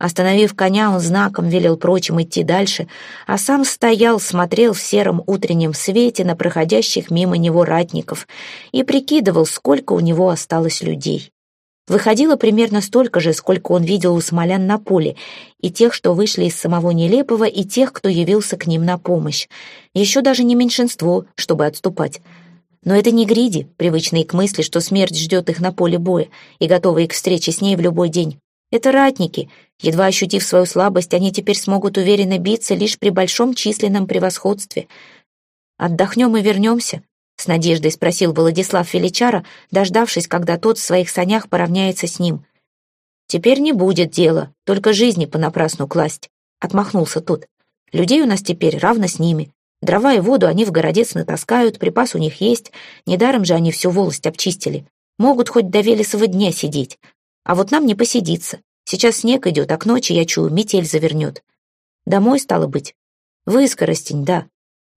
Speaker 1: Остановив коня, он знаком велел прочим идти дальше, а сам стоял, смотрел в сером утреннем свете на проходящих мимо него ратников и прикидывал, сколько у него осталось людей. Выходило примерно столько же, сколько он видел у смолян на поле, и тех, что вышли из самого Нелепого, и тех, кто явился к ним на помощь. Еще даже не меньшинство, чтобы отступать. Но это не гриди, привычные к мысли, что смерть ждет их на поле боя и готовые к встрече с ней в любой день. Это ратники. Едва ощутив свою слабость, они теперь смогут уверенно биться лишь при большом численном превосходстве. «Отдохнем и вернемся?» — с надеждой спросил Владислав Величара, дождавшись, когда тот в своих санях поравняется с ним. «Теперь не будет дела, только жизни понапрасну класть», — отмахнулся тот. «Людей у нас теперь равно с ними. Дрова и воду они в городец натаскают, припас у них есть, недаром же они всю волость обчистили. Могут хоть до Велесова дня сидеть, а вот нам не посидится. Сейчас снег идет, а к ночи, я чую, метель завернет. Домой, стало быть? В Искоростень, да.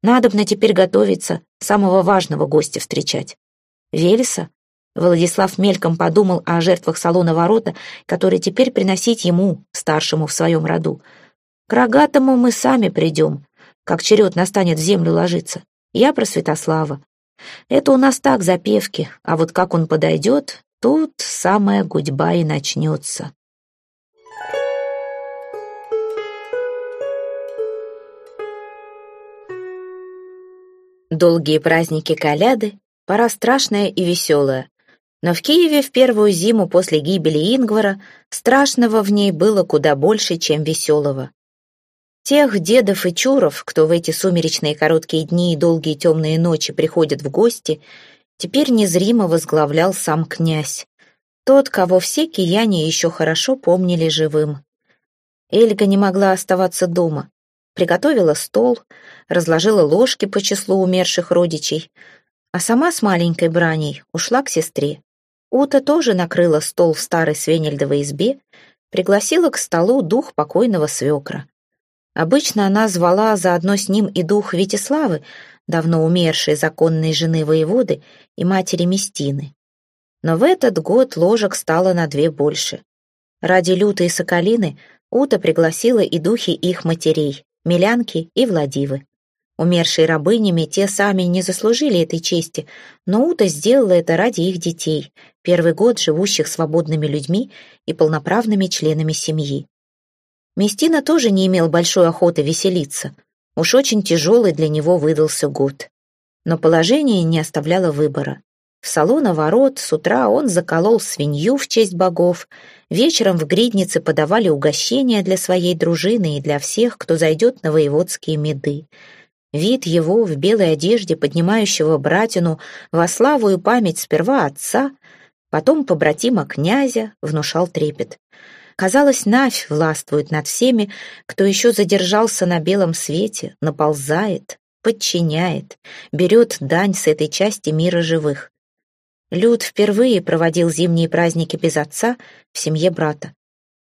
Speaker 1: Надобно теперь готовиться, самого важного гостя встречать. Велеса? Владислав мельком подумал о жертвах салона ворота, которые теперь приносить ему, старшему в своем роду. К рогатому мы сами придем, как черед настанет в землю ложиться. Я про Святослава. Это у нас так, запевки, а вот как он подойдет, Тут самая гудьба и начнется. Долгие праздники Коляды — пора страшная и веселая. Но в Киеве в первую зиму после гибели Ингвара страшного в ней было куда больше, чем веселого. Тех дедов и чуров, кто в эти сумеречные короткие дни и долгие темные ночи приходят в гости — теперь незримо возглавлял сам князь. Тот, кого все кияне еще хорошо помнили живым. Эльга не могла оставаться дома. Приготовила стол, разложила ложки по числу умерших родичей, а сама с маленькой браней ушла к сестре. Ута тоже накрыла стол в старой свенельдовой избе, пригласила к столу дух покойного свекра. Обычно она звала заодно с ним и дух Витиславы, давно умершей законной жены воеводы и матери Местины. Но в этот год ложек стало на две больше. Ради Люты и Соколины Ута пригласила и духи их матерей, Милянки и Владивы. Умершие рабынями те сами не заслужили этой чести, но Ута сделала это ради их детей, первый год живущих свободными людьми и полноправными членами семьи. Местина тоже не имел большой охоты веселиться. Уж очень тяжелый для него выдался год. Но положение не оставляло выбора. В салона ворот с утра он заколол свинью в честь богов, вечером в гриднице подавали угощения для своей дружины и для всех, кто зайдет на воеводские меды. Вид его в белой одежде, поднимающего братину во славу и память сперва отца, потом побратима князя, внушал трепет. Казалось, Навь властвует над всеми, кто еще задержался на белом свете, наползает, подчиняет, берет дань с этой части мира живых. Люд впервые проводил зимние праздники без отца в семье брата.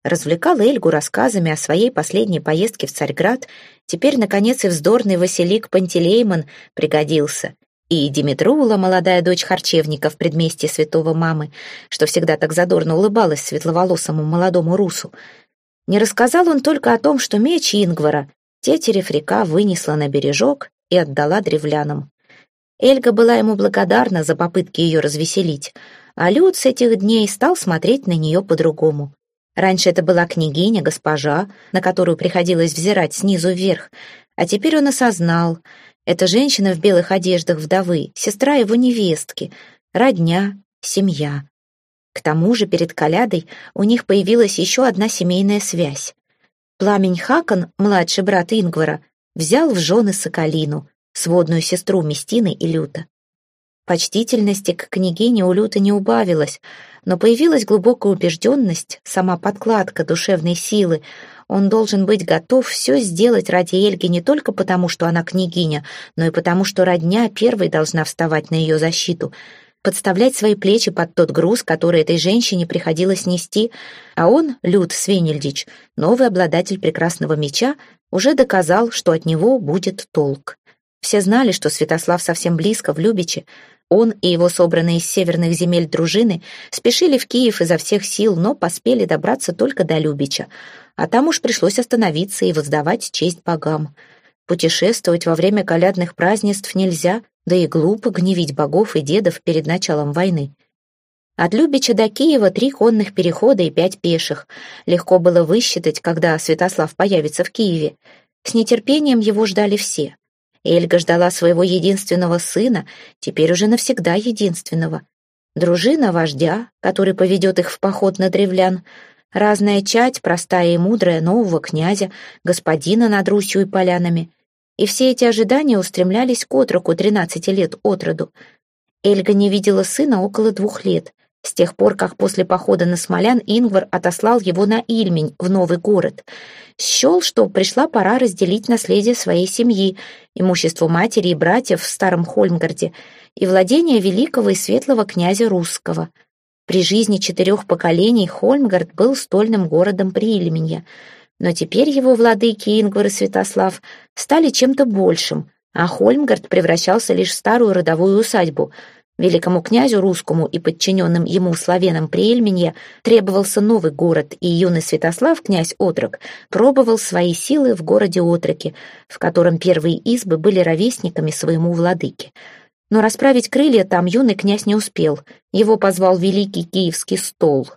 Speaker 1: Развлекал Эльгу рассказами о своей последней поездке в Царьград. Теперь, наконец, и вздорный Василик Пантелеймон пригодился. И Димитрула, молодая дочь харчевника в предместье святого мамы, что всегда так задорно улыбалась светловолосому молодому русу. Не рассказал он только о том, что меч Ингвара тетерев река вынесла на бережок и отдала древлянам. Эльга была ему благодарна за попытки ее развеселить, а Люд с этих дней стал смотреть на нее по-другому. Раньше это была княгиня, госпожа, на которую приходилось взирать снизу вверх, а теперь он осознал, эта женщина в белых одеждах вдовы, сестра его невестки, родня, семья. К тому же перед Колядой у них появилась еще одна семейная связь. Пламень Хакон, младший брат Ингвара, взял в жены Соколину, сводную сестру Местины и Люта. Почтительности к княгине у Люты не убавилось, но появилась глубокая убежденность, сама подкладка душевной силы. Он должен быть готов все сделать ради Эльги не только потому, что она княгиня, но и потому, что родня первой должна вставать на ее защиту, подставлять свои плечи под тот груз, который этой женщине приходилось нести, а он, Люд Свенельдич, новый обладатель прекрасного меча, уже доказал, что от него будет толк. Все знали, что Святослав совсем близко, в Любиче, он и его собранные из северных земель дружины спешили в Киев изо всех сил, но поспели добраться только до Любича, а там уж пришлось остановиться и воздавать честь богам. Путешествовать во время колядных празднеств нельзя, да и глупо гневить богов и дедов перед началом войны. От Любича до Киева три конных перехода и пять пеших. Легко было высчитать, когда Святослав появится в Киеве. С нетерпением его ждали все. Эльга ждала своего единственного сына, теперь уже навсегда единственного. Дружина вождя, который поведет их в поход на древлян, разная чать, простая и мудрая, нового князя, господина над Русью и полянами. И все эти ожидания устремлялись к отроку тринадцати лет от роду. Эльга не видела сына около двух лет, с тех пор, как после похода на Смолян Ингвар отослал его на Ильмень, в новый город. Счел, что пришла пора разделить наследие своей семьи, имущество матери и братьев в Старом Хольмгарде и владение великого и светлого князя русского. При жизни четырех поколений Хольмгард был стольным городом при Ильменье, но теперь его владыки Ингвар и Святослав стали чем-то большим, а Хольмгард превращался лишь в старую родовую усадьбу — Великому князю русскому и подчиненным ему славянам Приэльменья требовался новый город, и юный Святослав, князь Отрок, пробовал свои силы в городе Отроке, в котором первые избы были ровесниками своему владыке. Но расправить крылья там юный князь не успел, его позвал великий киевский стол.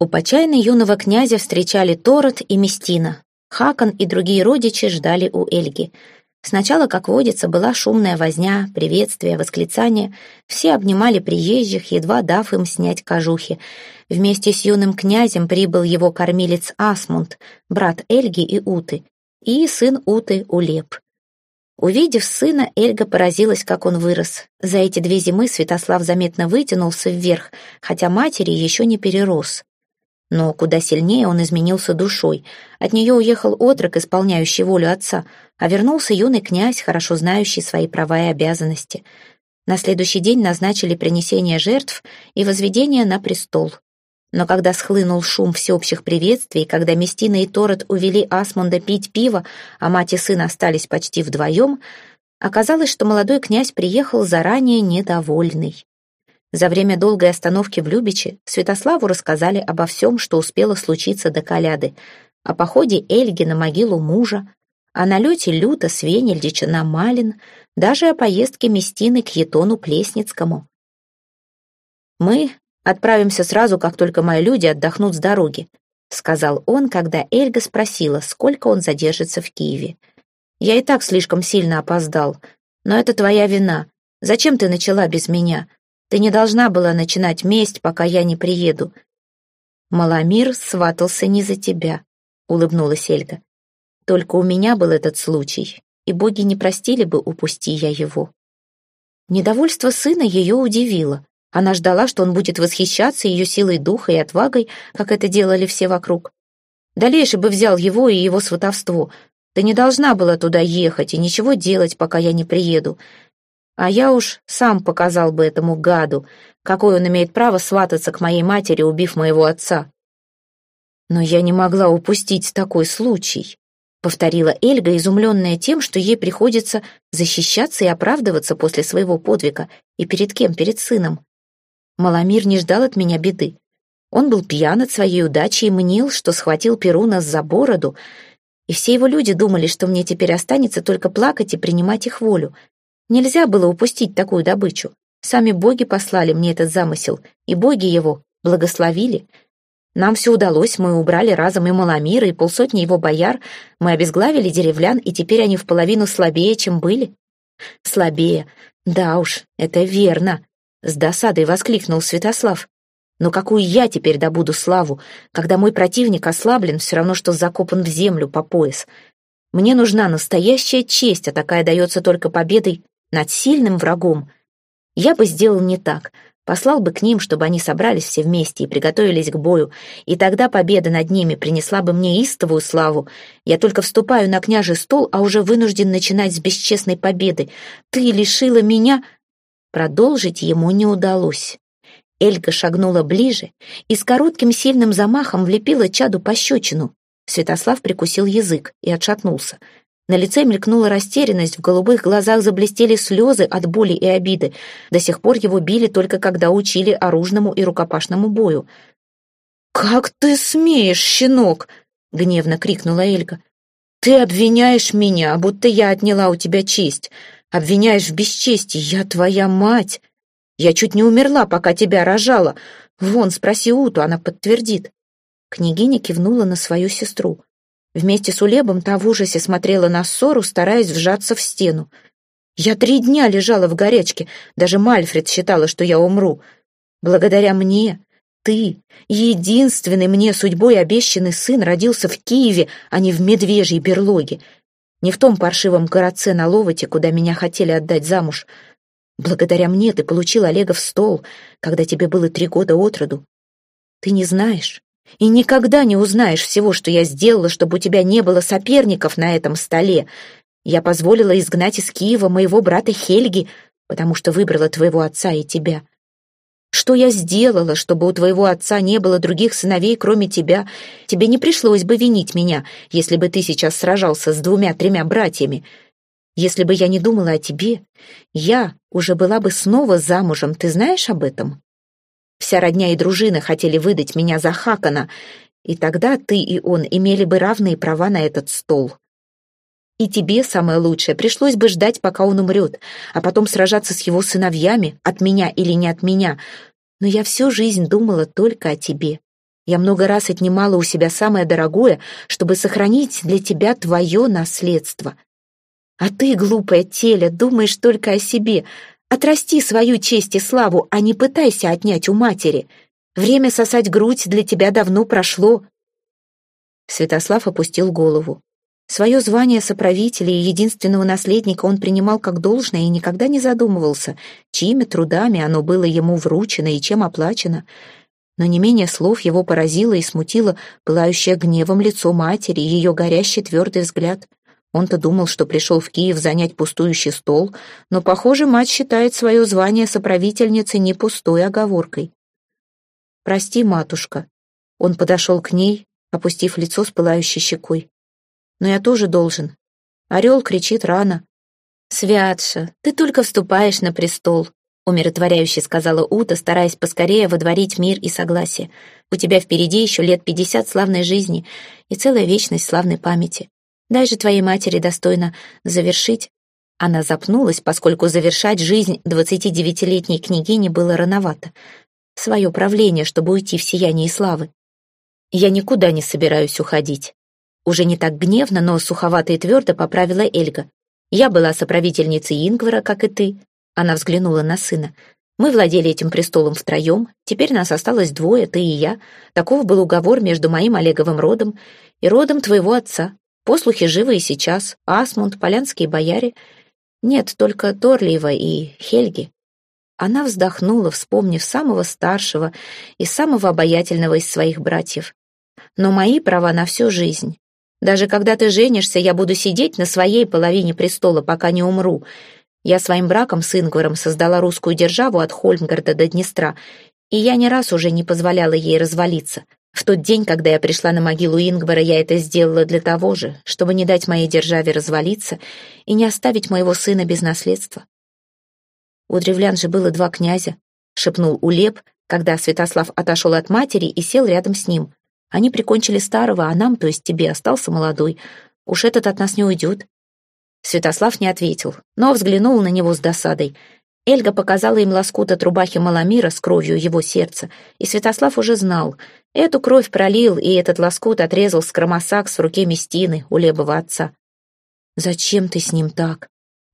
Speaker 1: У почайны юного князя встречали Торот и Местина. Хакон и другие родичи ждали у Эльги — Сначала, как водится, была шумная возня, приветствия, восклицания. Все обнимали приезжих, едва дав им снять кожухи. Вместе с юным князем прибыл его кормилец Асмунд, брат Эльги и Уты, и сын Уты Улеп. Увидев сына, Эльга поразилась, как он вырос. За эти две зимы Святослав заметно вытянулся вверх, хотя матери еще не перерос. Но куда сильнее он изменился душой. От нее уехал отрок, исполняющий волю отца, а вернулся юный князь, хорошо знающий свои права и обязанности. На следующий день назначили принесение жертв и возведение на престол. Но когда схлынул шум всеобщих приветствий, когда Местина и Торет увели Асмунда пить пиво, а мать и сын остались почти вдвоем, оказалось, что молодой князь приехал заранее недовольный. За время долгой остановки в Любиче Святославу рассказали обо всем, что успело случиться до коляды, о походе Эльги на могилу мужа, о налете люта Свенельдича на Малин, даже о поездке Местины к Етону Плесницкому. «Мы отправимся сразу, как только мои люди отдохнут с дороги», сказал он, когда Эльга спросила, сколько он задержится в Киеве. «Я и так слишком сильно опоздал, но это твоя вина. Зачем ты начала без меня? Ты не должна была начинать месть, пока я не приеду. Маломир сватался не за тебя, улыбнулась Эльга. Только у меня был этот случай, и боги не простили бы, упусти я его. Недовольство сына ее удивило. Она ждала, что он будет восхищаться ее силой духа и отвагой, как это делали все вокруг. Дальше бы взял его и его сватовство. Ты не должна была туда ехать и ничего делать, пока я не приеду. А я уж сам показал бы этому гаду, какой он имеет право свататься к моей матери, убив моего отца. Но я не могла упустить такой случай, повторила Эльга, изумленная тем, что ей приходится защищаться и оправдываться после своего подвига. И перед кем? Перед сыном. Маломир не ждал от меня беды. Он был пьян от своей удачи и мнил, что схватил Перуна за бороду, и все его люди думали, что мне теперь останется только плакать и принимать их волю. Нельзя было упустить такую добычу. Сами боги послали мне этот замысел, и боги его благословили. Нам все удалось, мы убрали разом и Маломира, и полсотни его бояр, мы обезглавили деревлян, и теперь они в половину слабее, чем были. Слабее. Да уж, это верно. С досадой воскликнул Святослав. Но какую я теперь добуду славу, когда мой противник ослаблен, все равно, что закопан в землю по пояс. Мне нужна настоящая честь, а такая дается только победой над сильным врагом. Я бы сделал не так. Послал бы к ним, чтобы они собрались все вместе и приготовились к бою, и тогда победа над ними принесла бы мне истовую славу. Я только вступаю на княжий стол, а уже вынужден начинать с бесчестной победы. Ты лишила меня...» Продолжить ему не удалось. Эльга шагнула ближе и с коротким сильным замахом влепила чаду пощечину. Святослав прикусил язык и отшатнулся. На лице мелькнула растерянность, в голубых глазах заблестели слезы от боли и обиды. До сих пор его били только когда учили оружному и рукопашному бою. «Как ты смеешь, щенок!» — гневно крикнула Эльга. «Ты обвиняешь меня, будто я отняла у тебя честь. Обвиняешь в бесчестии. Я твоя мать. Я чуть не умерла, пока тебя рожала. Вон, спроси Уту, она подтвердит». Княгиня кивнула на свою сестру. Вместе с Улебом та в ужасе смотрела на ссору, стараясь вжаться в стену. «Я три дня лежала в горячке, даже Мальфред считала, что я умру. Благодаря мне ты, единственный мне судьбой обещанный сын, родился в Киеве, а не в медвежьей берлоге, не в том паршивом городце на Ловоте, куда меня хотели отдать замуж. Благодаря мне ты получил Олега в стол, когда тебе было три года от роду. Ты не знаешь, и никогда не узнаешь всего, что я сделала, чтобы у тебя не было соперников на этом столе. Я позволила изгнать из Киева моего брата Хельги, потому что выбрала твоего отца и тебя. Что я сделала, чтобы у твоего отца не было других сыновей, кроме тебя? Тебе не пришлось бы винить меня, если бы ты сейчас сражался с двумя-тремя братьями. Если бы я не думала о тебе, я уже была бы снова замужем, ты знаешь об этом?» Вся родня и дружина хотели выдать меня за Хакана, и тогда ты и он имели бы равные права на этот стол. И тебе, самое лучшее, пришлось бы ждать, пока он умрет, а потом сражаться с его сыновьями, от меня или не от меня. Но я всю жизнь думала только о тебе. Я много раз отнимала у себя самое дорогое, чтобы сохранить для тебя твое наследство. А ты, глупая теля, думаешь только о себе, Отрасти свою честь и славу, а не пытайся отнять у матери. Время сосать грудь для тебя давно прошло». Святослав опустил голову. Свое звание соправителя и единственного наследника он принимал как должное и никогда не задумывался, чьими трудами оно было ему вручено и чем оплачено. Но не менее слов его поразило и смутило пылающее гневом лицо матери, ее горящий твердый взгляд. Он-то думал, что пришел в Киев занять пустующий стол, но, похоже, мать считает свое звание соправительницы не пустой оговоркой. «Прости, матушка». Он подошел к ней, опустив лицо с пылающей щекой. «Но я тоже должен. Орел кричит рано. «Святша, ты только вступаешь на престол. умиротворяюще сказала Ута, стараясь поскорее водворить мир и согласие. «У тебя впереди еще лет пятьдесят славной жизни и целая вечность славной памяти. Дай же твоей матери достойно завершить». Она запнулась, поскольку завершать жизнь двадцати девятилетней княгини было рановато. Свое правление, чтобы уйти в сияние славы. «Я никуда не собираюсь уходить». Уже не так гневно, но суховато и твердо поправила Эльга. «Я была соправительницей Ингвара, как и ты. Она взглянула на сына. «Мы владели этим престолом втроем. Теперь нас осталось двое, ты и я. Таков был уговор между моим Олеговым родом и родом твоего отца. Послухи живы и сейчас. Асмунд, полянские бояре. Нет, только Торлиева и Хельги». Она вздохнула, вспомнив самого старшего и самого обаятельного из своих братьев. «Но мои права на всю жизнь. Даже когда ты женишься, я буду сидеть на своей половине престола, пока не умру. Я своим браком с Ингваром создала русскую державу от Хольмгарда до Днестра, и я не раз уже не позволяла ей развалиться. В тот день, когда я пришла на могилу Ингвара, я это сделала для того же, чтобы не дать моей державе развалиться и не оставить моего сына без наследства. У древлян же было два князя, шепнул Улеп, когда Святослав отошел от матери и сел рядом с ним. Они прикончили старого, а нам, то есть тебе, остался молодой. Уж этот от нас не уйдет. Святослав не ответил, но взглянул на него с досадой. Эльга показала им лоскут от рубахи Маламира с кровью его сердца, и Святослав уже знал. Эту кровь пролил, и этот лоскут отрезал скромосакс в руке Местины, у Лебова отца. «Зачем ты с ним так?»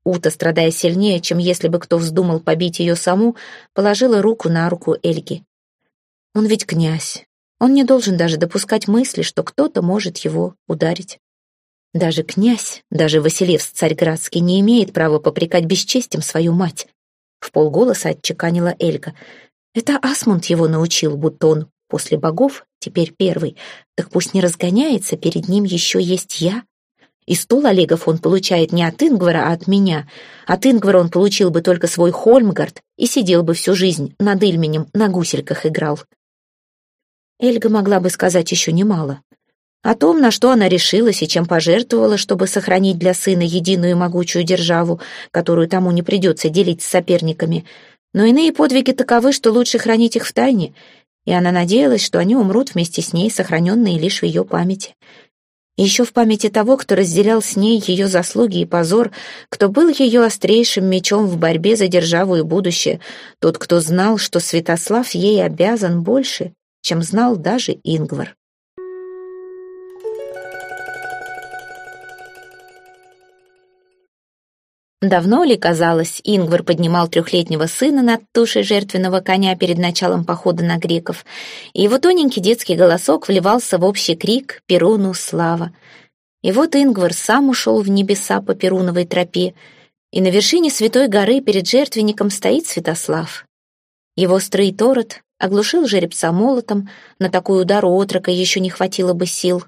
Speaker 1: Ута, страдая сильнее, чем если бы кто вздумал побить ее саму, положила руку на руку Эльги. «Он ведь князь. Он не должен даже допускать мысли, что кто-то может его ударить». Даже князь, даже Василевс Царьградский не имеет права попрекать бесчестием свою мать. В полголоса отчеканила Эльга. Это Асмунд его научил, будто он после богов, теперь первый. Так пусть не разгоняется, перед ним еще есть я. И стол Олегов он получает не от Ингвара, а от меня. От Ингвара он получил бы только свой Хольмгард и сидел бы всю жизнь над Ильменем, на гусельках играл. Эльга могла бы сказать еще немало. О том, на что она решилась и чем пожертвовала, чтобы сохранить для сына единую могучую державу, которую тому не придется делить с соперниками. Но иные подвиги таковы, что лучше хранить их в тайне, и она надеялась, что они умрут вместе с ней, сохраненные лишь в ее памяти. Еще в памяти того, кто разделял с ней ее заслуги и позор, кто был ее острейшим мечом в борьбе за державу и будущее, тот, кто знал, что Святослав ей обязан больше, чем знал даже Ингвар. Давно ли, казалось, Ингвар поднимал трехлетнего сына над тушей жертвенного коня перед началом похода на греков, и его тоненький детский голосок вливался в общий крик «Перуну слава!». И вот Ингвар сам ушел в небеса по Перуновой тропе, и на вершине святой горы перед жертвенником стоит Святослав. Его стрый торот оглушил жеребца молотом, на такой удар у отрока еще не хватило бы сил,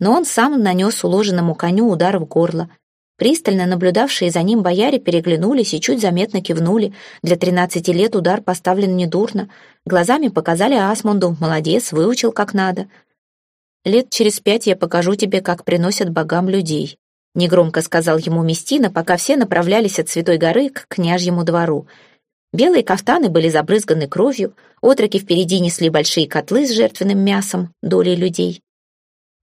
Speaker 1: но он сам нанес уложенному коню удар в горло — Пристально наблюдавшие за ним бояре переглянулись и чуть заметно кивнули. Для тринадцати лет удар поставлен недурно. Глазами показали Асмунду. Молодец, выучил как надо. «Лет через пять я покажу тебе, как приносят богам людей», — негромко сказал ему Местина, пока все направлялись от Святой горы к княжьему двору. Белые кафтаны были забрызганы кровью, отроки впереди несли большие котлы с жертвенным мясом, долей людей.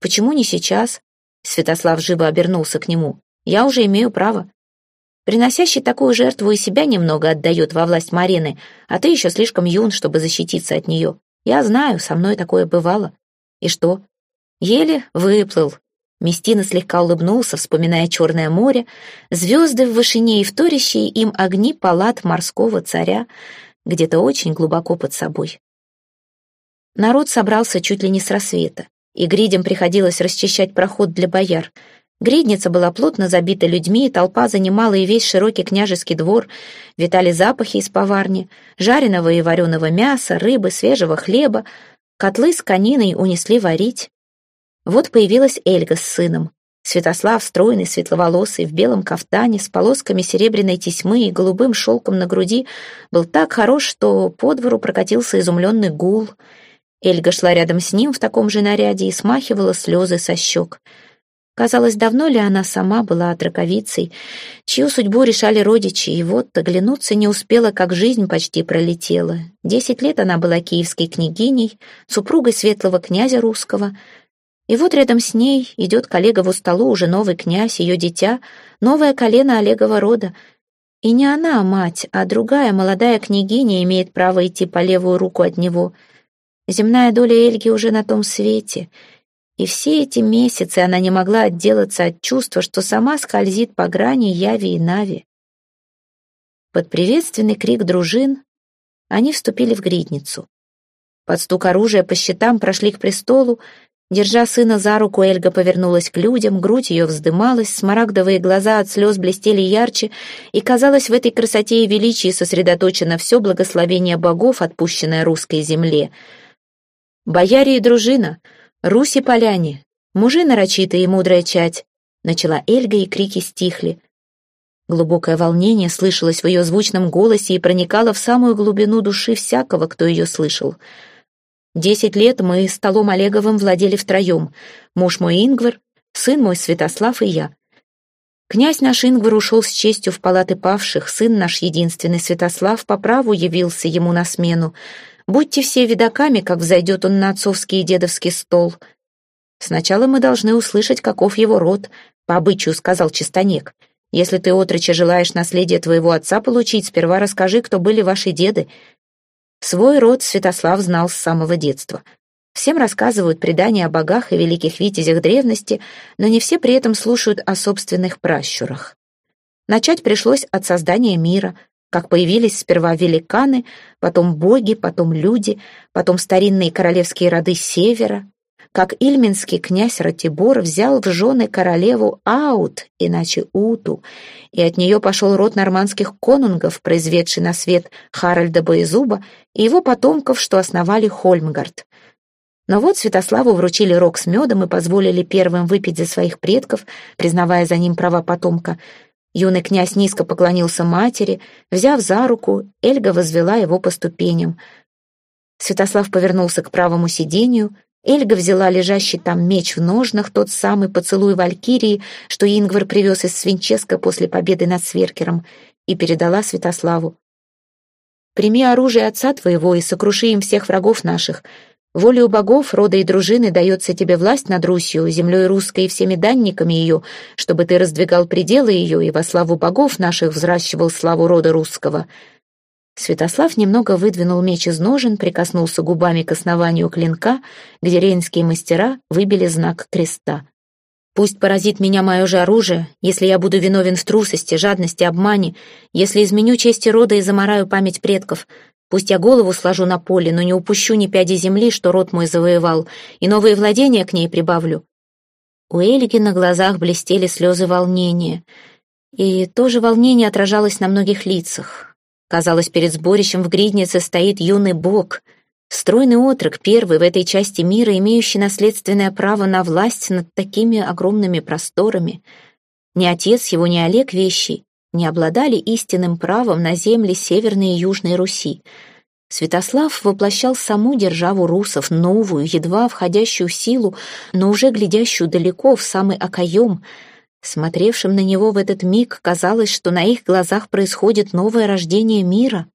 Speaker 1: «Почему не сейчас?» Святослав живо обернулся к нему. Я уже имею право. Приносящий такую жертву и себя немного отдает во власть Марины, а ты еще слишком юн, чтобы защититься от нее. Я знаю, со мной такое бывало. И что? Еле выплыл. Местина слегка улыбнулся, вспоминая Черное море, звезды в вышине и вторящие им огни палат морского царя, где-то очень глубоко под собой. Народ собрался чуть ли не с рассвета, и гридям приходилось расчищать проход для бояр — Гридница была плотно забита людьми, толпа занимала и весь широкий княжеский двор, витали запахи из поварни, жареного и вареного мяса, рыбы, свежего хлеба, котлы с кониной унесли варить. Вот появилась Эльга с сыном. Святослав, стройный, светловолосый, в белом кафтане, с полосками серебряной тесьмы и голубым шелком на груди, был так хорош, что по двору прокатился изумленный гул. Эльга шла рядом с ним в таком же наряде и смахивала слезы со щек — казалось, давно ли она сама была отраковицей, чью судьбу решали родичи, и вот оглянуться не успела, как жизнь почти пролетела. Десять лет она была киевской княгиней, супругой светлого князя русского, и вот рядом с ней идет к Олегову столу уже новый князь, ее дитя, новое колено Олегова рода. И не она, мать, а другая молодая княгиня имеет право идти по левую руку от него. Земная доля Эльги уже на том свете — и все эти месяцы она не могла отделаться от чувства, что сама скользит по грани Яви и Нави. Под приветственный крик дружин они вступили в гридницу. Под стук оружия по щитам прошли к престолу. Держа сына за руку, Эльга повернулась к людям, грудь ее вздымалась, смарагдовые глаза от слез блестели ярче, и, казалось, в этой красоте и величии сосредоточено все благословение богов, отпущенное русской земле. «Бояре и дружина!» «Руси поляне! Мужи нарочитые и мудрая чать!» Начала Эльга, и крики стихли. Глубокое волнение слышалось в ее звучном голосе и проникало в самую глубину души всякого, кто ее слышал. Десять лет мы столом Олеговым владели втроем. Муж мой Ингвар, сын мой Святослав и я. Князь наш Ингвар ушел с честью в палаты павших, сын наш единственный Святослав по праву явился ему на смену. Будьте все видаками, как взойдет он на отцовский и дедовский стол. Сначала мы должны услышать, каков его род, по обычаю сказал Чистонек. Если ты, отроче, желаешь наследие твоего отца получить, сперва расскажи, кто были ваши деды. Свой род Святослав знал с самого детства. Всем рассказывают предания о богах и великих витязях древности, но не все при этом слушают о собственных пращурах. Начать пришлось от создания мира — как появились сперва великаны, потом боги, потом люди, потом старинные королевские роды севера, как ильминский князь Ратибор взял в жены королеву Аут, иначе Уту, и от нее пошел род нормандских конунгов, произведший на свет Харальда Боезуба и его потомков, что основали Хольмгард. Но вот Святославу вручили рог с медом и позволили первым выпить за своих предков, признавая за ним права потомка — Юный князь низко поклонился матери, взяв за руку, Эльга возвела его по ступеням. Святослав повернулся к правому сиденью, Эльга взяла лежащий там меч в ножнах, тот самый поцелуй Валькирии, что Ингвар привез из Свинческа после победы над Сверкером, и передала Святославу. «Прими оружие отца твоего и сокруши им всех врагов наших. Волею богов, рода и дружины дается тебе власть над Русью, землей русской и всеми данниками ее, чтобы ты раздвигал пределы ее и во славу богов наших взращивал славу рода русского». Святослав немного выдвинул меч из ножен, прикоснулся губами к основанию клинка, где рейнские мастера выбили знак креста. «Пусть поразит меня мое же оружие, если я буду виновен в трусости, жадности, обмане, если изменю чести рода и замараю память предков, Пусть я голову сложу на поле, но не упущу ни пяди земли, что род мой завоевал, и новые владения к ней прибавлю». У Эльги на глазах блестели слезы волнения, и то же волнение отражалось на многих лицах. Казалось, перед сборищем в гриднице стоит юный бог, стройный отрок, первый в этой части мира, имеющий наследственное право на власть над такими огромными просторами. Ни отец его, ни Олег Вещий не обладали истинным правом на земли Северной и Южной Руси. Святослав воплощал саму державу русов, новую, едва входящую в силу, но уже глядящую далеко в самый окоем. Смотревшим на него в этот миг казалось, что на их глазах происходит новое рождение мира.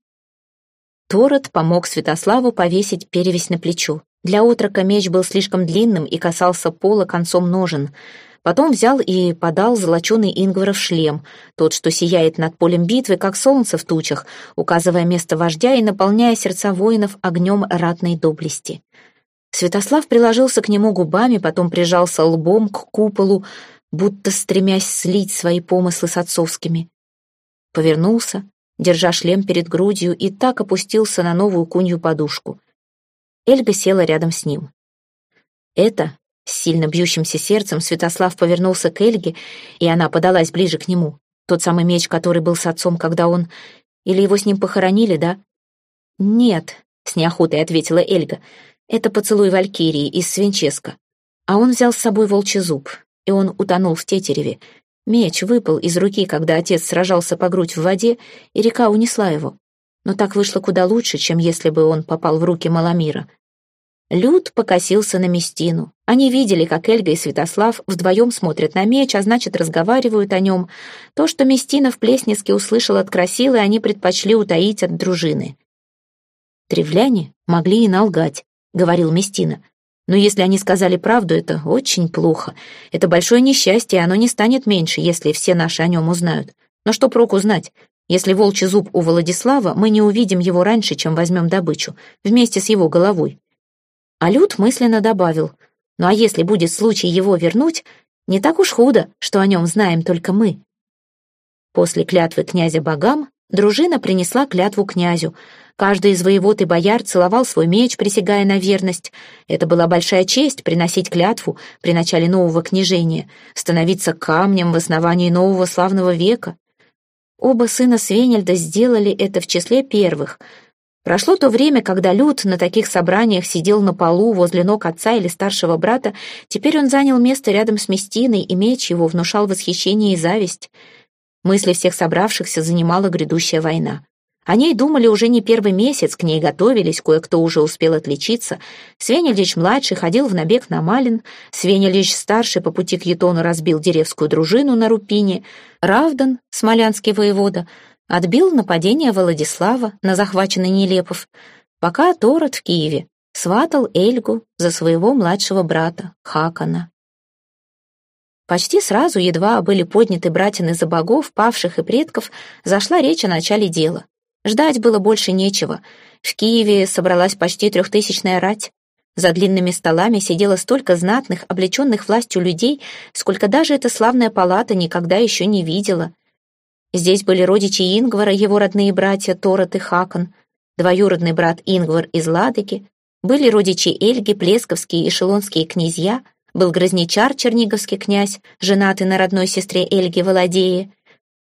Speaker 1: Торот помог Святославу повесить перевесь на плечо. Для отрока меч был слишком длинным и касался пола концом ножен — Потом взял и подал золоченый Ингваров шлем, тот, что сияет над полем битвы, как солнце в тучах, указывая место вождя и наполняя сердца воинов огнем ратной доблести. Святослав приложился к нему губами, потом прижался лбом к куполу, будто стремясь слить свои помыслы с отцовскими. Повернулся, держа шлем перед грудью, и так опустился на новую кунью подушку. Эльга села рядом с ним. Это с сильно бьющимся сердцем Святослав повернулся к Эльге, и она подалась ближе к нему. Тот самый меч, который был с отцом, когда он... Или его с ним похоронили, да? «Нет», — с неохотой ответила Эльга. «Это поцелуй Валькирии из Свинческа. А он взял с собой волчий зуб, и он утонул в тетереве. Меч выпал из руки, когда отец сражался по грудь в воде, и река унесла его. Но так вышло куда лучше, чем если бы он попал в руки Маламира. Люд покосился на Местину. Они видели, как Эльга и Святослав вдвоем смотрят на меч, а значит, разговаривают о нем. То, что Местина в Плеснеске услышал от Красилы, они предпочли утаить от дружины. «Древляне могли и налгать», — говорил Местина. «Но если они сказали правду, это очень плохо. Это большое несчастье, и оно не станет меньше, если все наши о нем узнают. Но что проку знать? Если волчий зуб у Владислава, мы не увидим его раньше, чем возьмем добычу, вместе с его головой. А Люд мысленно добавил, ну а если будет случай его вернуть, не так уж худо, что о нем знаем только мы. После клятвы князя богам дружина принесла клятву князю. Каждый из воевод и бояр целовал свой меч, присягая на верность. Это была большая честь приносить клятву при начале нового княжения, становиться камнем в основании нового славного века. Оба сына Свенельда сделали это в числе первых — Прошло то время, когда Люд на таких собраниях сидел на полу возле ног отца или старшего брата, теперь он занял место рядом с Местиной, и меч его внушал восхищение и зависть. Мысли всех собравшихся занимала грядущая война. О ней думали уже не первый месяц, к ней готовились, кое-кто уже успел отличиться. Свенельдич-младший ходил в набег на Малин, Свенельдич-старший по пути к Етону разбил деревскую дружину на Рупине, Равдан, смолянский воевода, отбил нападение Владислава на захваченный Нелепов, пока Торот в Киеве сватал Эльгу за своего младшего брата Хакана. Почти сразу, едва были подняты братины за богов, павших и предков, зашла речь о начале дела. Ждать было больше нечего. В Киеве собралась почти трехтысячная рать. За длинными столами сидело столько знатных, облеченных властью людей, сколько даже эта славная палата никогда еще не видела — Здесь были родичи Ингвара, его родные братья Торот и Хакон, двоюродный брат Ингвар из Ладыки, были родичи Эльги, Плесковские и Шелонские князья, был Грозничар, Черниговский князь, женатый на родной сестре Эльги Володее.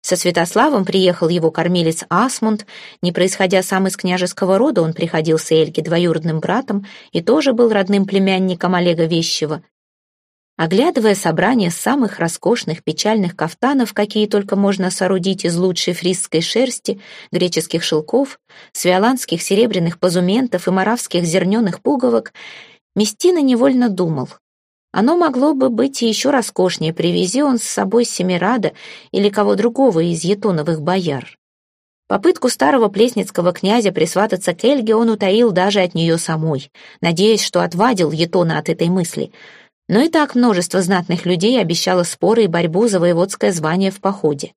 Speaker 1: Со Святославом приехал его кормилец Асмунд, не происходя сам из княжеского рода, он приходился Эльге двоюродным братом и тоже был родным племянником Олега Вещева, Оглядывая собрание самых роскошных печальных кафтанов, какие только можно соорудить из лучшей фрисской шерсти, греческих шелков, свиоландских серебряных позументов и моравских зерненых пуговок, Местина невольно думал. Оно могло бы быть и еще роскошнее, привези он с собой Семирада или кого другого из етоновых бояр. Попытку старого плесницкого князя присвататься к Эльге он утаил даже от нее самой, надеясь, что отвадил Етона от этой мысли — но и так множество знатных людей обещало споры и борьбу за воеводское звание в походе.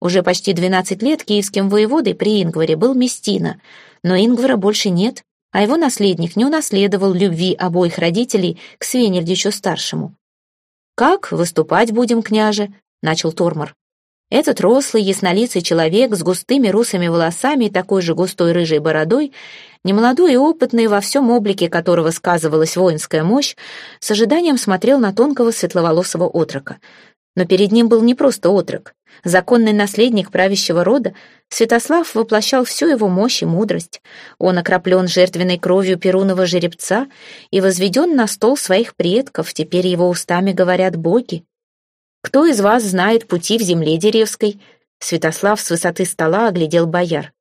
Speaker 1: Уже почти 12 лет киевским воеводой при Ингваре был Местина, но Ингвара больше нет, а его наследник не унаследовал любви обоих родителей к Свенельдичу-старшему. «Как выступать будем, княже?» — начал Тормор. Этот рослый, яснолицый человек с густыми русыми волосами и такой же густой рыжей бородой немолодой и опытный, во всем облике которого сказывалась воинская мощь, с ожиданием смотрел на тонкого светловолосого отрока. Но перед ним был не просто отрок. Законный наследник правящего рода, Святослав воплощал всю его мощь и мудрость. Он окроплен жертвенной кровью перуного жеребца и возведен на стол своих предков, теперь его устами говорят боги. «Кто из вас знает пути в земле деревской?» Святослав с высоты стола оглядел бояр.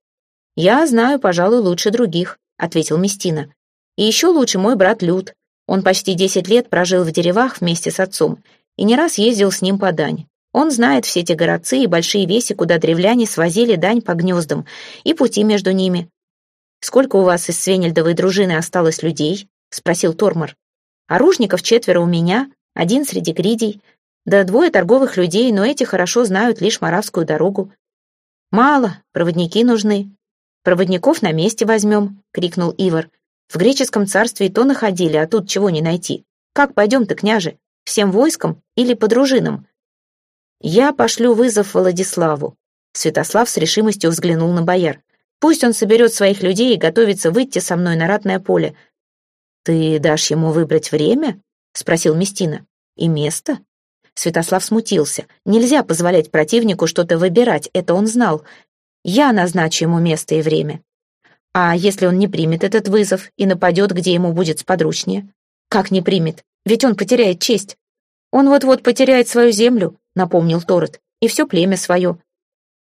Speaker 1: «Я знаю, пожалуй, лучше других», — ответил Местина. «И еще лучше мой брат Люд. Он почти десять лет прожил в деревах вместе с отцом и не раз ездил с ним по дань. Он знает все те городцы и большие веси, куда древляне свозили дань по гнездам, и пути между ними. «Сколько у вас из Свенельдовой дружины осталось людей?» — спросил Тормор. «Оружников четверо у меня, один среди гридей, да двое торговых людей, но эти хорошо знают лишь Моравскую дорогу. Мало, проводники нужны. «Проводников на месте возьмем», — крикнул Ивар. «В греческом царстве и то находили, а тут чего не найти. Как пойдем-то, княже? Всем войском или по дружинам?» «Я пошлю вызов Владиславу». Святослав с решимостью взглянул на бояр. «Пусть он соберет своих людей и готовится выйти со мной на ратное поле». «Ты дашь ему выбрать время?» — спросил Местина. «И место?» Святослав смутился. Нельзя позволять противнику что-то выбирать, это он знал. Я назначу ему место и время. А если он не примет этот вызов и нападет, где ему будет сподручнее? Как не примет? Ведь он потеряет честь. Он вот-вот потеряет свою землю, напомнил Торет, и все племя свое.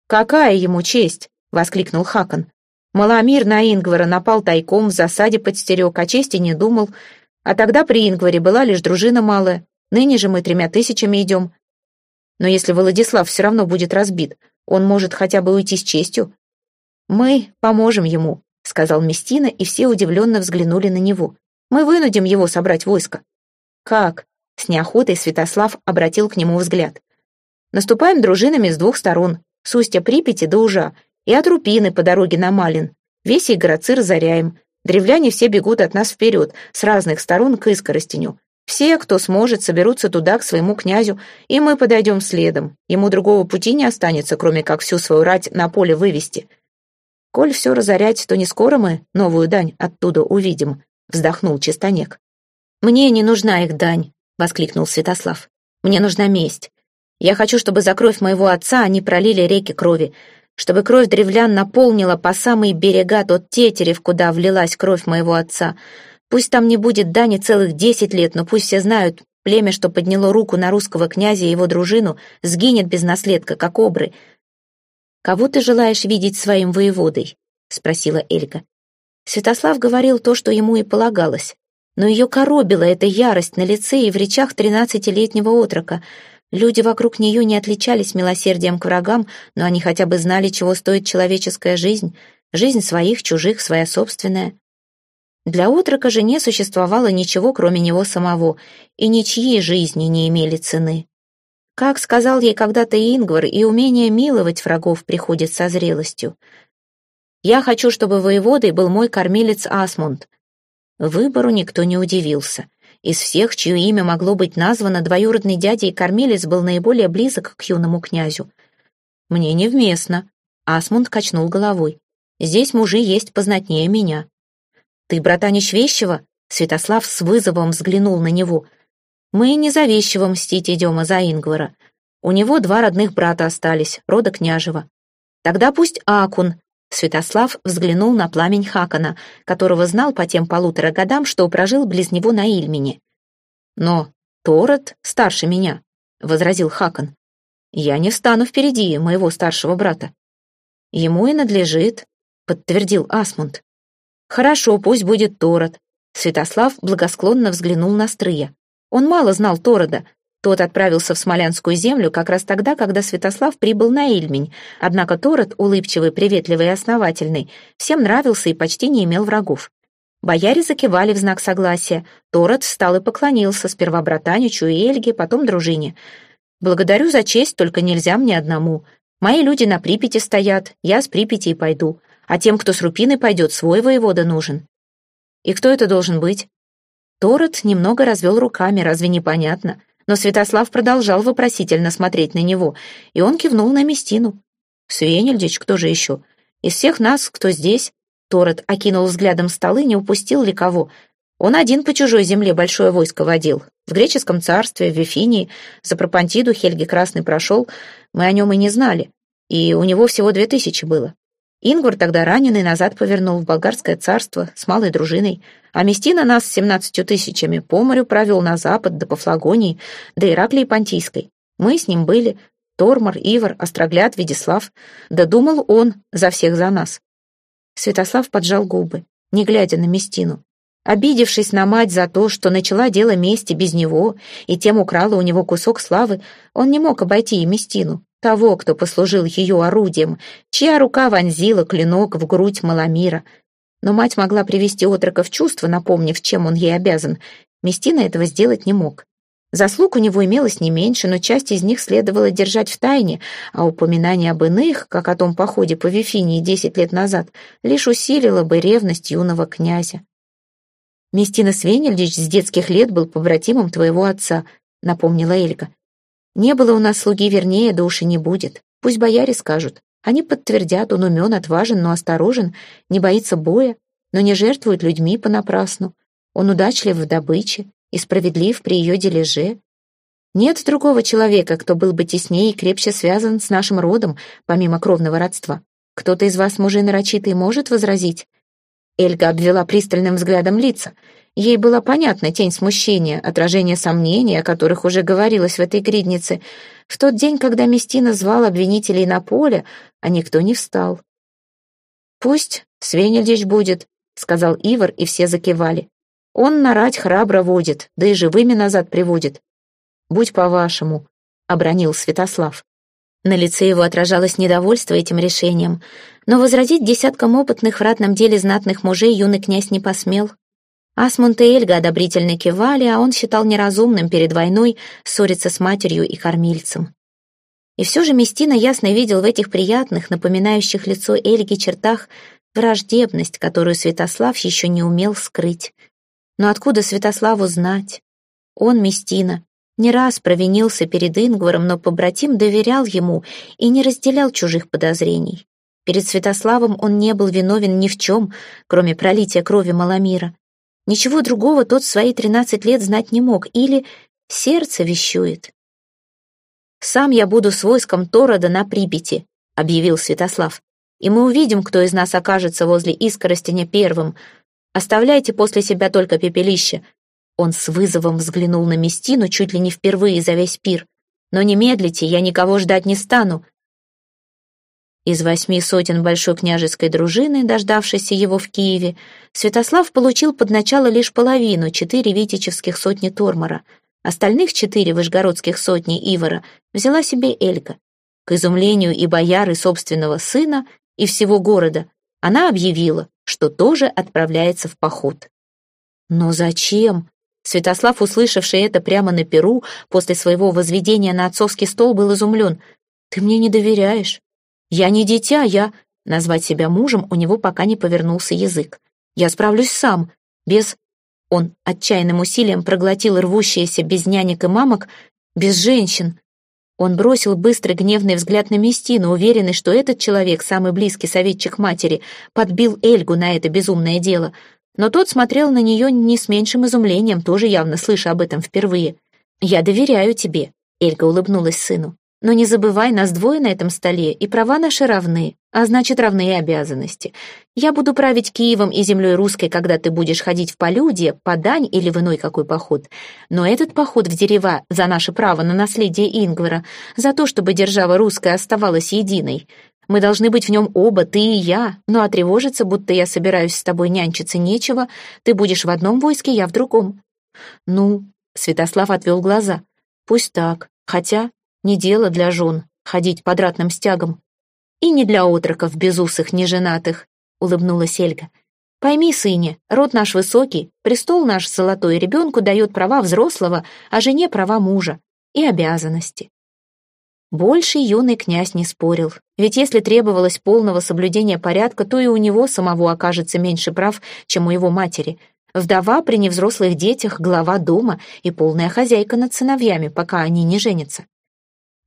Speaker 1: Какая ему честь? воскликнул Хакон.
Speaker 2: Маломир на Ингвара напал тайком, в засаде подстерег, о чести не думал. А тогда при Ингваре была лишь дружина малая. Ныне же мы тремя тысячами идем. Но если Владислав все равно будет разбит, он может хотя бы уйти с честью. Мы поможем ему, сказал Местина, и все удивленно взглянули на него. Мы вынудим его собрать войско. Как? С неохотой Святослав обратил к нему взгляд. Наступаем дружинами с двух сторон, с устья Припяти до Ужа, и от Рупины по дороге на Малин. Весь Игороцы разоряем. Древляне все бегут от нас вперед, с разных сторон к Искоростеню. Все, кто сможет, соберутся туда, к своему князю, и мы подойдем следом. Ему другого пути не останется, кроме как всю свою рать на поле вывести. Коль все разорять, то не скоро мы новую дань оттуда увидим, вздохнул Чистонек. Мне не нужна их дань, воскликнул Святослав. Мне нужна месть. Я хочу, чтобы за кровь моего отца они пролили реки крови, чтобы кровь древлян наполнила по самые берега тот тетерев, куда влилась кровь моего отца. Пусть там не будет дани целых десять лет, но пусть все знают, племя, что подняло руку на русского князя и его дружину, сгинет без наследка, как обры. «Кого ты желаешь видеть своим воеводой?» — спросила Эльга. Святослав говорил то, что ему и полагалось, но ее коробила эта ярость на лице и в речах тринадцатилетнего отрока — Люди вокруг нее не отличались милосердием к врагам, но они хотя бы знали, чего стоит человеческая жизнь, жизнь своих, чужих, своя собственная. Для отрока же не существовало ничего, кроме него самого, и ничьи жизни не имели цены. Как сказал ей когда-то Ингвар, и умение миловать врагов приходит со зрелостью. «Я хочу, чтобы воеводой был мой кормилец Асмунд». Выбору никто не удивился. Из всех, чье имя могло быть названо, двоюродный дядя и кормилец был наиболее близок к юному князю. «Мне невместно», — Асмунд качнул головой. «Здесь мужи есть познатнее меня». «Ты братанич Вещего?» — Святослав с вызовом взглянул на него. «Мы не за Вещего мстить идем, а за Ингвара. У него два родных брата остались, рода княжева. Тогда пусть Акун, Святослав взглянул на пламень Хакана, которого знал по тем полутора годам, что прожил близ него на Ильмине. «Но Торот старше меня», — возразил Хакан. «Я не встану впереди моего старшего брата». «Ему и надлежит», — подтвердил Асмунд. «Хорошо, пусть будет Торот». Святослав благосклонно взглянул на Стрыя. Он мало знал Торода, тот отправился в Смолянскую землю как раз тогда, когда Святослав прибыл на Ильмень, однако Торот, улыбчивый, приветливый и основательный, всем нравился и почти не имел врагов. Бояре закивали в знак согласия. Торот встал и поклонился, сперва братаничу и Эльге, потом дружине. «Благодарю за честь, только нельзя мне одному. Мои люди на Припяти стоят, я с Припяти и пойду. А тем, кто с Рупиной пойдет, свой воевода нужен». «И кто это должен быть?» Торот немного развел руками, разве непонятно? но Святослав продолжал вопросительно смотреть на него, и он кивнул на Местину. «Свенельдич, кто же еще? Из всех нас, кто здесь?» Торет окинул взглядом столы, не упустил ли кого. Он один по чужой земле большое войско водил. В греческом царстве, в Вифинии, за Пропантиду Хельги Красный прошел, мы о нем и не знали. И у него всего две тысячи было. Ингвар тогда раненый назад повернул в болгарское царство с малой дружиной, а Местина нас с семнадцатью тысячами по морю провел на запад до Пафлагонии, до Ираклии Понтийской. Мы с ним были, Тормор, Ивар, Острогляд, Ведислав. Да думал он за всех за нас. Святослав поджал губы, не глядя на Местину. Обидевшись на мать за то, что начала дело мести без него и тем украла у него кусок славы, он не мог обойти и Местину, того, кто послужил ее орудием, чья рука вонзила клинок в грудь Маломира. Но мать могла привести отрока в чувство, напомнив, чем он ей обязан. Местина этого сделать не мог. Заслуг у него имелось не меньше, но часть из них следовало держать в тайне, а упоминание об иных, как о том походе по Вифинии десять лет назад, лишь усилило бы ревность юного князя. «Местина Свенельдич с детских лет был побратимом твоего отца», — напомнила Элька. Не было у нас слуги вернее, да уж и не будет. Пусть бояре скажут. Они подтвердят, он умен, отважен, но осторожен, не боится боя, но не жертвует людьми понапрасну. Он удачлив в добыче и справедлив при ее дележе. Нет другого человека, кто был бы теснее и крепче связан с нашим родом, помимо кровного родства. Кто-то из вас, мужей нарочитый, может возразить? Эльга обвела пристальным взглядом лица. Ей была понятна тень смущения, отражение сомнений, о которых уже говорилось в этой гриднице. В тот день, когда Местина звал обвинителей на поле, а никто не встал. Пусть «Свенельдич будет», — сказал Ивар, и все закивали. «Он нарать храбро водит, да и живыми назад приводит». «Будь по-вашему», — обронил Святослав. На лице его отражалось недовольство этим решением, но возразить десяткам опытных в ратном деле знатных мужей юный князь не посмел. Асмунд и Эльга одобрительно кивали, а он считал неразумным перед войной ссориться с матерью и кормильцем. И все же Местина ясно видел в этих приятных, напоминающих лицо Эльги чертах, враждебность, которую Святослав еще не умел скрыть. Но откуда Святославу знать? Он, Местина, не раз провинился перед Ингваром, но побратим доверял ему и не разделял чужих подозрений. Перед Святославом он не был виновен ни в чем, кроме пролития крови Маламира. Ничего другого тот в свои тринадцать лет знать не мог, или сердце вещует. «Сам я буду с войском Торода на Припяти», — объявил Святослав. «И мы увидим, кто из нас окажется возле Искоростеня первым. Оставляйте после себя только пепелище, он с вызовом взглянул на Местину чуть ли не впервые за весь пир. «Но не медлите, я никого ждать не стану». Из восьми сотен большой княжеской дружины, дождавшейся его в Киеве, Святослав получил под начало лишь половину, четыре витичевских сотни Тормора. Остальных четыре вышгородских сотни Ивара взяла себе Элька. К изумлению и бояры собственного сына, и всего города, она объявила, что тоже отправляется в поход. «Но зачем?» Святослав, услышавший это прямо на перу, после своего возведения на отцовский стол, был изумлен. «Ты мне не доверяешь? Я не дитя, я...» Назвать себя мужем у него пока не повернулся язык. «Я справлюсь сам, без...» Он отчаянным усилием проглотил рвущиеся без нянек и мамок, без женщин. Он бросил быстрый гневный взгляд на Местину, уверенный, что этот человек, самый близкий советчик матери, подбил Эльгу на это безумное дело — но тот смотрел на нее не с меньшим изумлением, тоже явно слыша об этом впервые. «Я доверяю тебе», — Эльга улыбнулась сыну. «Но не забывай, нас двое на этом столе, и права наши равны, а значит, равны и обязанности. Я буду править Киевом и землей русской, когда ты будешь ходить в полюдье, по дань или в иной какой поход. Но этот поход в дерева за наше право на наследие Ингвара, за то, чтобы держава русская оставалась единой. Мы должны быть в нем оба, ты и я, но отревожиться, будто я собираюсь с тобой нянчиться, нечего. Ты будешь в одном войске, я в другом». «Ну...» — Святослав отвел глаза. «Пусть так, хотя не дело для жен ходить под ратным стягом. И не для отроков безусых, неженатых», — улыбнулась Эльга. «Пойми, сыне, род наш высокий, престол наш золотой ребенку дает права взрослого, а жене права мужа и обязанности. Больше юный князь не спорил, ведь если требовалось полного соблюдения порядка, то и у него самого окажется меньше прав, чем у его матери. Вдова при невзрослых детях, глава дома и полная хозяйка над сыновьями, пока они не женятся.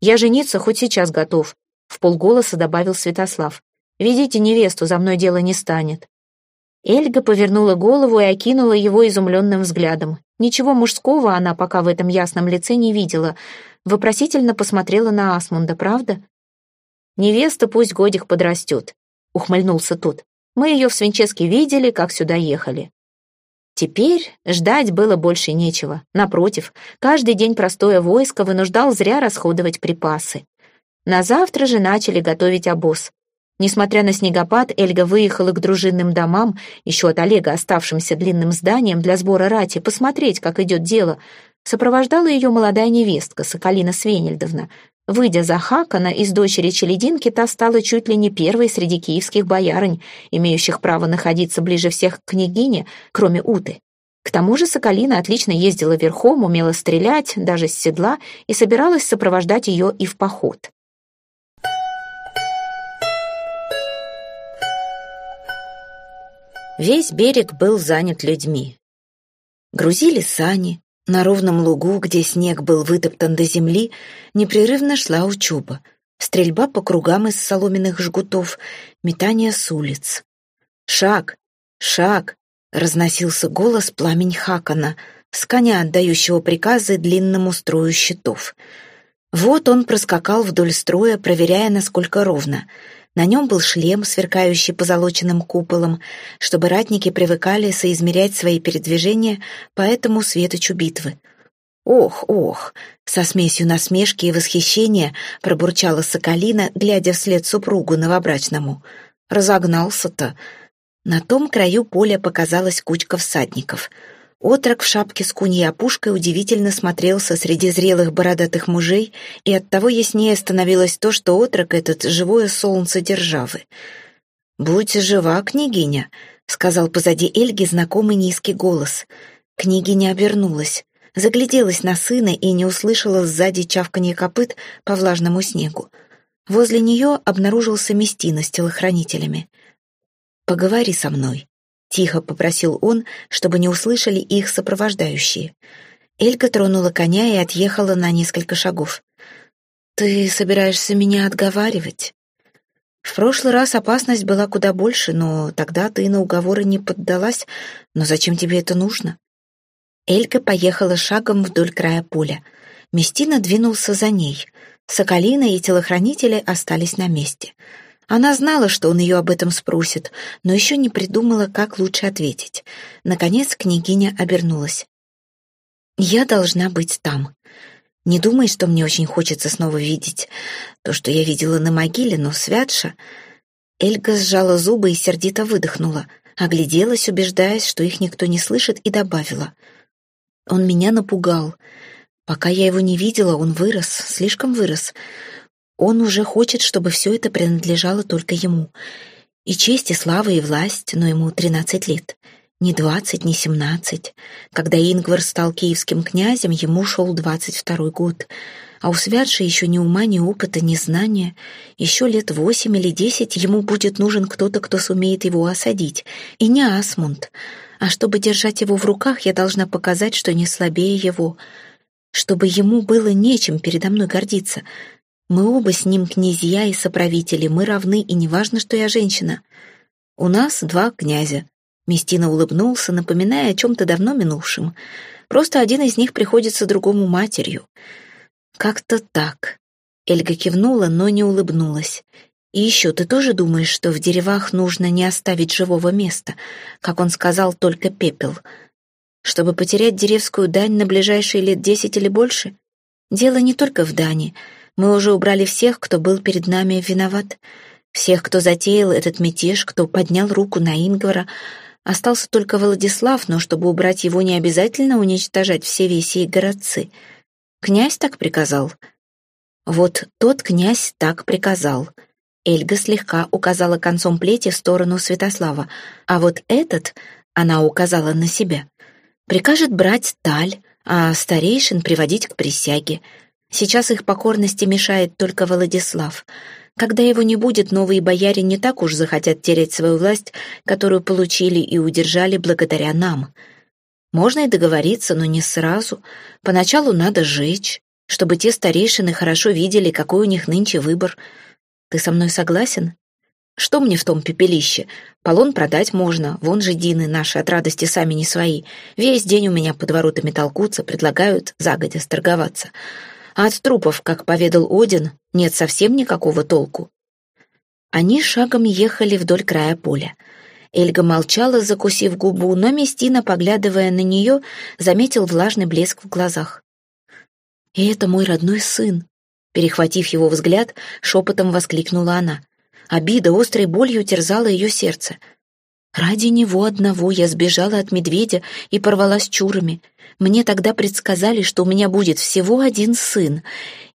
Speaker 2: «Я жениться хоть сейчас готов», — в полголоса добавил Святослав. «Ведите невесту, за мной дело не станет». Эльга повернула голову и окинула его изумленным взглядом. Ничего мужского она пока в этом ясном лице не видела. Вопросительно посмотрела на Асмунда, правда? «Невеста пусть годик подрастет», — ухмыльнулся тот. «Мы ее в Свинческе видели, как сюда ехали». Теперь ждать было больше нечего. Напротив, каждый день простое войско вынуждал зря расходовать припасы. На завтра же начали готовить обоз. Несмотря на снегопад, Эльга выехала к дружинным домам, еще от Олега оставшимся длинным зданием для сбора рати, посмотреть, как идет дело. Сопровождала ее молодая невестка, Соколина Свенельдовна. Выйдя за Хакана из дочери Челединки, та стала чуть ли не первой среди киевских боярынь, имеющих право находиться ближе всех к княгине, кроме Уты. К тому же Соколина отлично ездила верхом, умела стрелять, даже с седла, и собиралась сопровождать ее и в поход. Весь берег был занят людьми. Грузили сани, на ровном лугу, где снег был вытоптан до земли, непрерывно шла учеба. Стрельба по кругам из соломенных жгутов, метание с улиц. «Шаг! Шаг!» — разносился голос пламень Хакана, с коня, отдающего приказы длинному строю щитов. Вот он проскакал вдоль строя, проверяя, насколько ровно — на нем был шлем, сверкающий позолоченным куполом, чтобы ратники привыкали соизмерять свои передвижения по этому светочу битвы. «Ох, ох!» — со смесью насмешки и восхищения пробурчала Соколина, глядя вслед супругу новобрачному. «Разогнался-то!
Speaker 1: На том краю поля показалась кучка всадников. Отрок в шапке с куньей опушкой удивительно смотрелся среди зрелых бородатых мужей, и оттого яснее становилось то, что отрок этот — живое солнце державы. «Будь жива, княгиня», — сказал позади Эльги знакомый низкий голос. Княгиня обернулась, загляделась на сына и не услышала сзади чавканье копыт по влажному снегу. Возле нее обнаружился Местина с телохранителями. «Поговори со мной», — тихо попросил он, чтобы не услышали их сопровождающие. Элька тронула коня и отъехала на несколько шагов. «Ты собираешься меня отговаривать?» В прошлый раз опасность была куда больше, но тогда ты на уговоры не поддалась. Но зачем тебе это нужно? Элька поехала шагом вдоль края поля. Местина двинулся за ней. Соколина и телохранители остались на месте. Она знала, что он ее об этом спросит, но еще не придумала, как лучше ответить. Наконец княгиня обернулась. «Я должна быть там. Не думай, что мне очень хочется снова видеть то, что я видела на могиле, но святша...» Эльга сжала зубы и сердито выдохнула, огляделась, убеждаясь, что их никто не слышит, и добавила. «Он меня напугал. Пока я его не видела, он вырос, слишком вырос. Он уже хочет, чтобы все это принадлежало только ему. И честь, и слава, и власть, но ему тринадцать лет. Не двадцать, не семнадцать. Когда Ингвар стал киевским князем, ему шел двадцать второй год. А у Святши еще ни ума, ни опыта, ни знания. Еще лет восемь или десять ему будет нужен кто-то, кто сумеет его осадить. И не Асмунд. А чтобы держать его в руках, я должна показать, что не слабее его. Чтобы ему было нечем передо мной гордиться. Мы оба с ним князья и соправители, мы равны, и неважно, что я женщина. У нас два князя, Местина улыбнулся, напоминая о чем-то давно минувшем. Просто один из них приходится другому матерью. Как-то так. Эльга кивнула, но не улыбнулась. И еще ты тоже думаешь, что в деревах нужно не оставить живого места, как он сказал, только пепел, чтобы потерять деревскую дань на ближайшие лет десять или больше? Дело не только в дани. Мы уже убрали всех, кто был перед нами виноват, всех, кто затеял этот мятеж, кто поднял руку на Ингвара, Остался только Владислав, но чтобы убрать его, не обязательно уничтожать все веси и городцы. Князь так приказал. Вот тот князь так приказал. Эльга слегка указала концом плети в сторону Святослава, а вот этот, она указала на себя, прикажет брать таль, а старейшин приводить к присяге. Сейчас их покорности мешает только Владислав — когда его не будет, новые бояре не так уж захотят терять свою власть, которую получили и удержали благодаря нам. Можно и договориться, но не сразу. Поначалу надо жечь, чтобы те старейшины хорошо видели, какой у них нынче выбор. Ты со мной согласен? Что мне в том пепелище? Полон продать можно, вон же Дины наши от радости сами не свои. Весь день у меня под воротами толкутся, предлагают загодя сторговаться а от трупов, как поведал Один, нет совсем никакого толку. Они шагом ехали вдоль края поля. Эльга молчала, закусив губу, но Местина, поглядывая на нее, заметил влажный блеск в глазах. «И это мой родной сын!» Перехватив его взгляд, шепотом воскликнула она. Обида острой болью терзала ее сердце. «Ради него одного я сбежала от медведя и порвалась чурами. Мне тогда предсказали, что у меня будет всего один сын,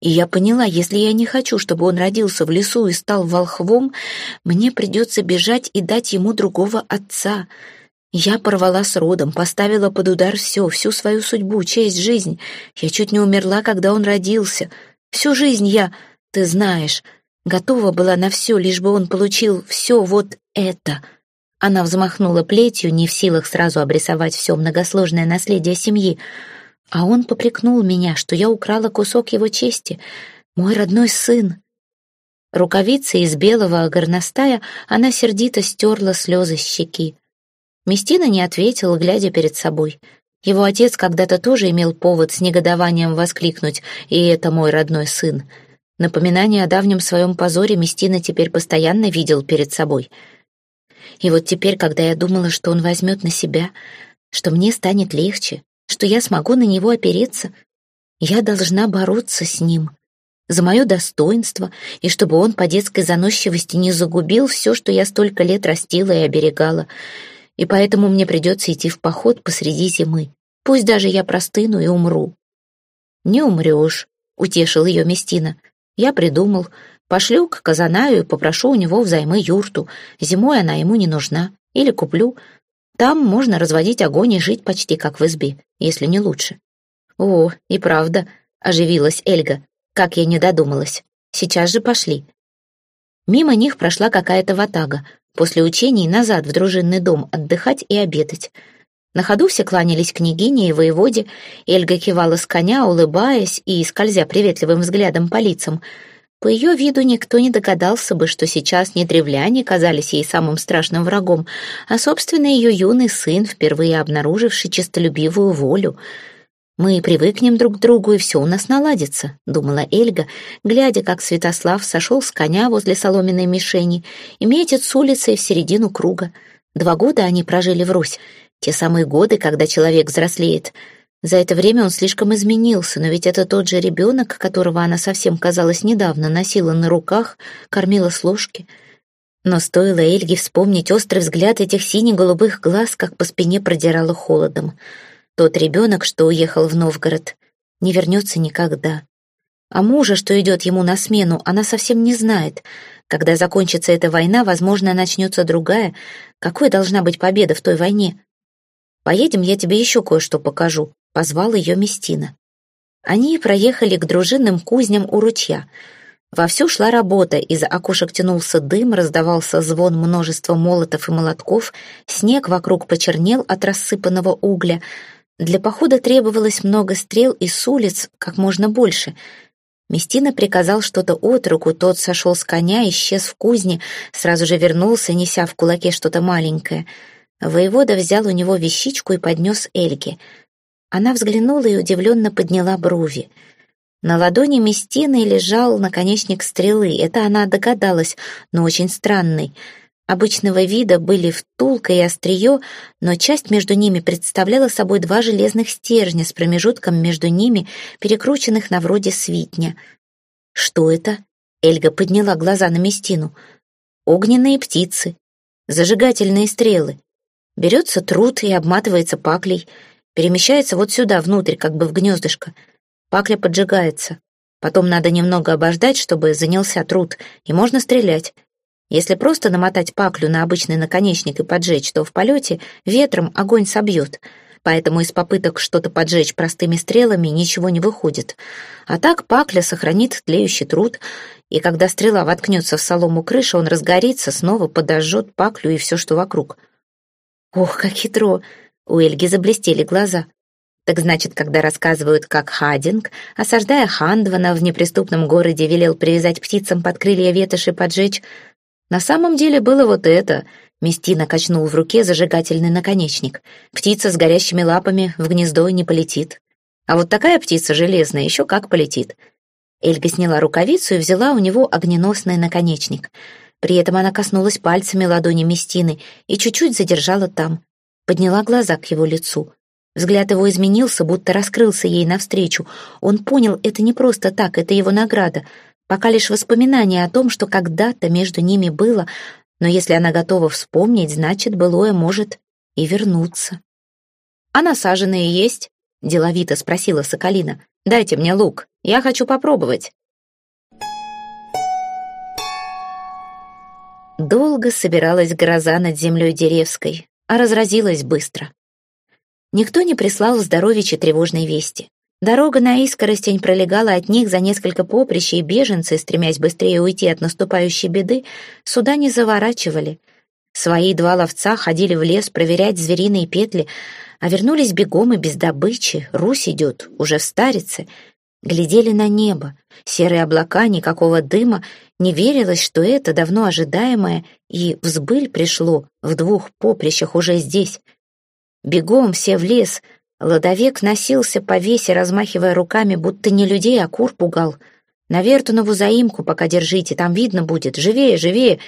Speaker 1: и я поняла, если я не хочу, чтобы он родился в лесу и стал волхвом, мне придется бежать и дать ему другого отца. Я порвала с родом, поставила под удар все, всю свою судьбу, честь, жизнь. Я чуть не умерла, когда он родился. Всю жизнь я, ты знаешь, готова была на все, лишь бы он получил все вот это — она взмахнула плетью, не в силах сразу обрисовать все многосложное наследие семьи. А он попрекнул меня, что я украла кусок его чести. Мой родной сын. Рукавицей из белого горностая она сердито стерла слезы с щеки. Местина не ответил, глядя перед собой. Его отец когда-то тоже имел повод с негодованием воскликнуть «И это мой родной сын». Напоминание о давнем своем позоре Местина теперь постоянно видел перед собой — и вот теперь, когда я думала, что он возьмет на себя, что мне станет легче, что я смогу на него опереться, я должна бороться с ним, за мое достоинство, и чтобы он по детской заносчивости не загубил все, что я столько лет растила и оберегала. И поэтому мне придется идти в поход посреди зимы. Пусть даже я простыну и умру. «Не умрешь», — утешил ее Местина. «Я придумал. Пошлю к Казанаю и попрошу у него взаймы юрту. Зимой она ему не нужна. Или куплю. Там можно разводить огонь и жить почти как в избе, если не лучше». «О, и правда», — оживилась Эльга. «Как я не додумалась. Сейчас же пошли». Мимо них прошла какая-то ватага. После учений назад в дружинный дом отдыхать и обедать. На ходу все кланялись княгине и воеводе, Эльга кивала с коня, улыбаясь и скользя приветливым взглядом по лицам. По ее виду никто не догадался бы, что сейчас не древляне казались ей самым страшным врагом, а, собственно, ее юный сын, впервые обнаруживший честолюбивую волю. «Мы привыкнем друг к другу, и все у нас наладится», — думала Эльга, глядя, как Святослав сошел с коня возле соломенной мишени и метит с улицы в середину круга. Два года они прожили в Русь, те самые годы, когда человек взрослеет. За это время он слишком изменился, но ведь это тот же ребенок, которого она совсем, казалось, недавно носила на руках, кормила с ложки. Но стоило Эльге вспомнить острый взгляд этих сине-голубых глаз, как по спине продирало холодом. Тот ребенок, что уехал в Новгород, не вернется никогда. А мужа, что идет ему на смену, она совсем не знает. Когда закончится эта война, возможно, начнется другая. Какой должна быть победа в той войне? «Поедем, я тебе еще кое-что покажу», — позвал ее Местина. Они проехали к дружинным кузням у ручья. Вовсю шла работа, из окошек тянулся дым, раздавался звон множества молотов и молотков, снег вокруг почернел от рассыпанного угля. Для похода требовалось много стрел и с улиц, как можно больше. Местина приказал что-то отруку, тот сошел с коня, исчез в кузне, сразу же вернулся, неся в кулаке что-то маленькое — Воевода взял у него вещичку и поднес Эльге. Она взглянула и удивленно подняла брови. На ладони Местины лежал наконечник стрелы. Это она догадалась, но очень странный. Обычного вида были втулка и острие, но часть между ними представляла собой два железных стержня с промежутком между ними, перекрученных на вроде свитня. «Что это?» Эльга подняла глаза на Местину. «Огненные птицы, зажигательные стрелы. Берется труд и обматывается паклей, перемещается вот сюда, внутрь, как бы в гнездышко. Пакля поджигается. Потом надо немного обождать, чтобы занялся труд, и можно стрелять. Если просто намотать паклю на обычный наконечник и поджечь, то в полете ветром огонь собьет. Поэтому из попыток что-то поджечь простыми стрелами ничего не выходит. А так пакля сохранит тлеющий труд, и когда стрела воткнется в солому крыши, он разгорится, снова подожжет паклю и все, что вокруг. Ох, как хитро! У Эльги заблестели глаза. Так значит, когда рассказывают, как Хадинг, осаждая Хандвана в неприступном городе, велел привязать птицам под крылья ветошь и поджечь, на самом деле было вот это. Местина качнул в руке зажигательный наконечник. Птица с горящими лапами в гнездо не полетит. А вот такая птица железная еще как полетит. Эльга сняла рукавицу и взяла у него огненосный наконечник — при этом она коснулась пальцами ладони Местины и чуть-чуть задержала там. Подняла глаза к его лицу. Взгляд его изменился, будто раскрылся ей навстречу. Он понял, это не просто так, это его награда. Пока лишь воспоминание о том, что когда-то между ними было, но если она готова вспомнить, значит, былое может и вернуться. «А насаженные есть?» — деловито спросила Соколина. «Дайте мне лук, я хочу попробовать». Долго собиралась гроза над землей Деревской, а разразилась быстро. Никто не прислал в Здоровичи тревожной вести. Дорога на Искоростень пролегала от них за несколько поприщ, и беженцы, стремясь быстрее уйти от наступающей беды, сюда не заворачивали. Свои два ловца ходили в лес проверять звериные петли, а вернулись бегом и без добычи. Русь идет, уже в старице. Глядели на небо. Серые облака, никакого дыма, не верилось, что это давно ожидаемое и взбыль пришло в двух поприщах уже здесь. Бегом все в лес. Ладовек носился по весе, размахивая руками, будто не людей, а кур пугал. На Вертунову заимку пока держите, там видно будет. Живее, живее.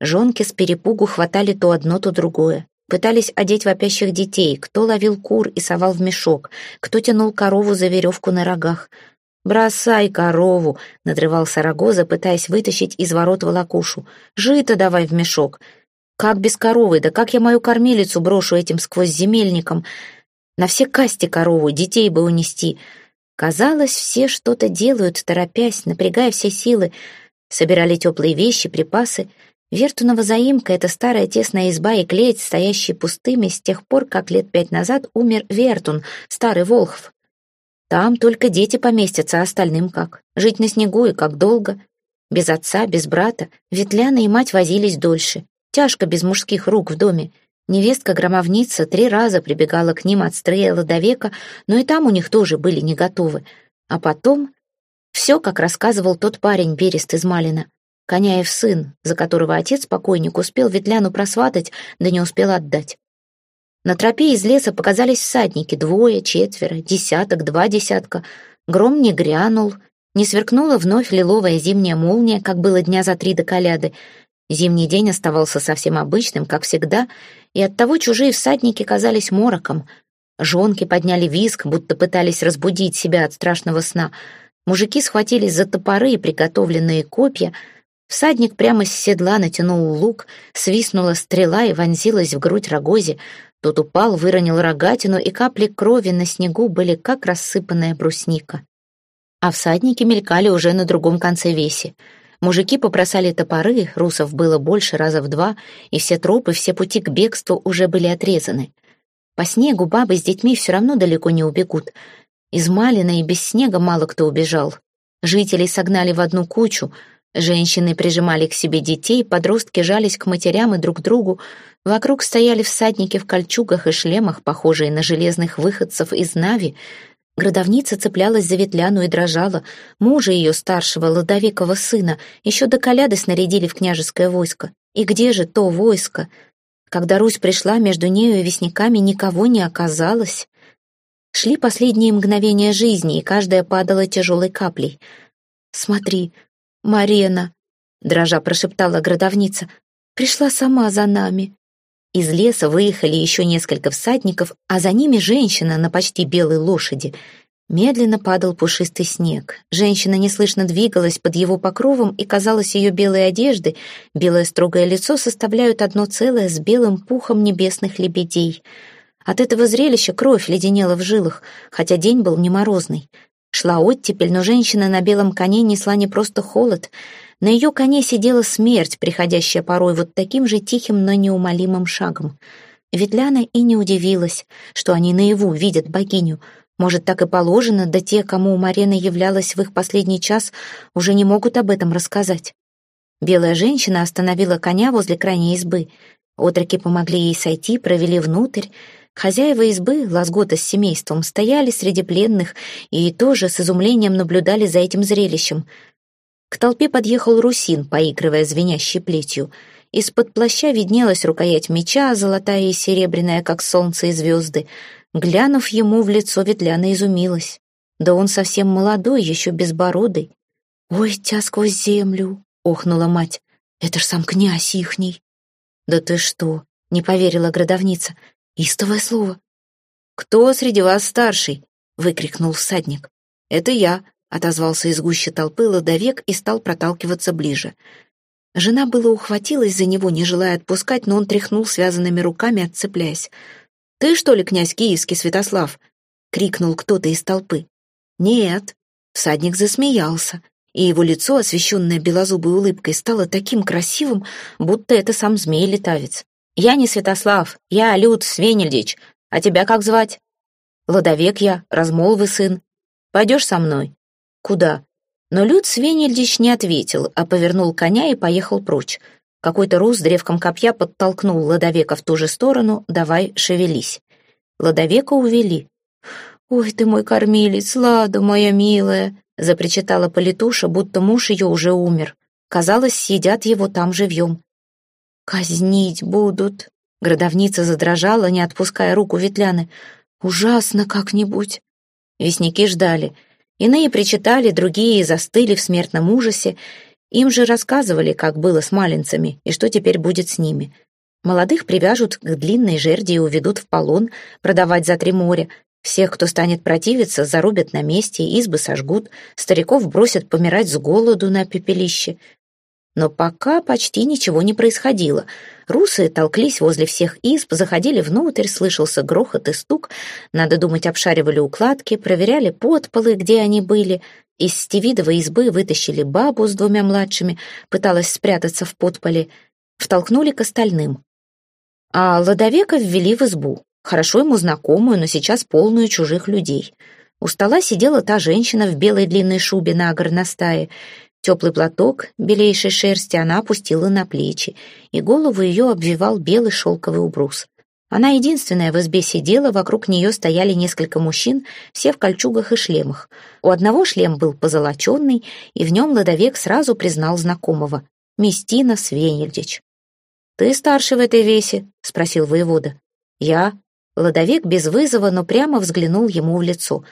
Speaker 1: Жонки с перепугу хватали то одно, то другое. Пытались одеть вопящих детей, кто ловил кур и совал в мешок, кто тянул корову за веревку на рогах — «Бросай корову!» — надрывался Рогоза, пытаясь вытащить из ворот волокушу. «Жито давай в мешок!» «Как без коровы? Да как я мою кормилицу брошу этим сквозь земельником? На все касти корову, детей бы унести!» Казалось, все что-то делают, торопясь, напрягая все силы. Собирали теплые вещи, припасы. Вертунова заимка — это старая тесная изба и клеть, стоящие пустыми с тех пор, как лет пять назад умер Вертун, старый Волхв. Там только дети поместятся, а остальным как? Жить на снегу и как долго? Без отца, без брата. Ветляна и мать возились дольше. Тяжко без мужских рук в доме. Невестка-громовница три раза прибегала к ним от стрела до века, но и там у них тоже были не готовы. А потом... Все, как рассказывал тот парень Берест из Малина. Коняев сын, за которого отец-покойник успел Ветляну просватать, да не успел отдать. На тропе из леса показались всадники, двое, четверо, десяток, два десятка. Гром не грянул, не сверкнула вновь лиловая зимняя молния, как было дня за три до коляды. Зимний день оставался совсем обычным, как всегда, и оттого чужие всадники казались мороком. Жонки подняли виск, будто пытались разбудить себя от страшного сна. Мужики схватились за топоры и приготовленные копья. Всадник прямо с седла натянул лук, свистнула стрела и вонзилась в грудь рогози. Тот упал, выронил рогатину, и капли крови на снегу были как рассыпанная брусника. А всадники мелькали уже на другом конце веси. Мужики попросали топоры, русов было больше раза в два, и все тропы, все пути к бегству уже были отрезаны. По снегу бабы с детьми все равно далеко не убегут. Из Малина и без снега мало кто убежал. Жителей согнали в одну кучу — Женщины прижимали к себе детей, подростки жались к матерям и друг другу. Вокруг стояли всадники в кольчугах и шлемах, похожие на железных выходцев из Нави. Градовница цеплялась за ветляну и дрожала. Мужа ее старшего, Ладовекова сына, еще до коляды снарядили в княжеское войско. И где же то войско? Когда Русь пришла, между нею и вестниками никого не оказалось. Шли последние мгновения жизни, и каждая падала тяжелой каплей. «Смотри, «Марена», — дрожа прошептала градовница, — «пришла сама за нами». Из леса выехали еще несколько всадников, а за ними женщина на почти белой лошади. Медленно падал пушистый снег. Женщина неслышно двигалась под его покровом, и, казалось, ее белые одежды, белое строгое лицо составляют одно целое с белым пухом небесных лебедей. От этого зрелища кровь леденела в жилах, хотя день был не морозный. Шла оттепель, но женщина на белом коне несла не просто холод. На ее коне сидела смерть, приходящая порой вот таким же тихим, но неумолимым шагом. Ветляна и не удивилась, что они наяву видят богиню. Может, так и положено, да те, кому Марена являлась в их последний час, уже не могут об этом рассказать. Белая женщина остановила коня возле крайней избы. Отроки помогли ей сойти, провели внутрь. Хозяева избы, Лазгота с семейством, стояли среди пленных и тоже с изумлением наблюдали за этим зрелищем. К толпе подъехал Русин, поигрывая звенящей плетью. Из-под плаща виднелась рукоять меча, золотая и серебряная, как солнце и звезды. Глянув ему в лицо, Ветляна изумилась. Да он совсем молодой, еще безбородый. «Ой, тя сквозь землю!» — охнула мать. «Это ж сам князь ихний!» «Да ты что!» — не поверила градовница. Истовое слово. «Кто среди вас старший?» — выкрикнул всадник. «Это я», — отозвался из гуще толпы ладовек и стал проталкиваться ближе. Жена было ухватилась за него, не желая отпускать, но он тряхнул связанными руками, отцепляясь. «Ты, что ли, князь Киевский Святослав?» — крикнул кто-то из толпы. «Нет». Всадник засмеялся, и его лицо, освещенное белозубой улыбкой, стало таким красивым, будто это сам змей-летавец. «Я не Святослав, я Люд Свенельдич. А тебя как звать?» «Ладовек я, размолвы сын. Пойдешь со мной?» «Куда?» Но Люд Свенельдич не ответил, а повернул коня и поехал прочь. Какой-то рус древком копья подтолкнул Ладовека в ту же сторону, давай шевелись. Ладовека увели. «Ой ты мой кормилец, Лада моя милая!» Запричитала Политуша, будто муж ее уже умер. Казалось, сидят его там живьем. «Казнить будут!» Градовница задрожала, не отпуская руку Ветляны. «Ужасно как-нибудь!» Вестники ждали. Иные причитали, другие застыли в смертном ужасе. Им же рассказывали, как было с маленцами и что теперь будет с ними. Молодых привяжут к длинной жерди и уведут в полон, продавать за три моря.
Speaker 2: Всех, кто станет противиться, зарубят на месте, избы сожгут, стариков бросят помирать с голоду на пепелище. Но пока почти ничего не происходило. Русы толклись возле всех изб, заходили внутрь, слышался грохот и стук. Надо думать, обшаривали укладки, проверяли подполы, где они были. Из стевидовой избы вытащили бабу с двумя младшими, пыталась спрятаться в подполе. Втолкнули к остальным. А Ладовека ввели в избу, хорошо ему знакомую, но сейчас полную чужих людей. У стола сидела та женщина в белой длинной шубе на горностае. Теплый платок белейшей шерсти она опустила на плечи, и голову ее обвивал белый шелковый убрус. Она единственная в избе сидела, вокруг нее стояли несколько мужчин, все в кольчугах и шлемах. У одного шлем был позолоченный, и в нем Ладовек сразу признал знакомого — Местина Свенельдич. «Ты старший в этой весе?» — спросил воевода. «Я». Ладовек без вызова, но прямо взглянул ему в лицо.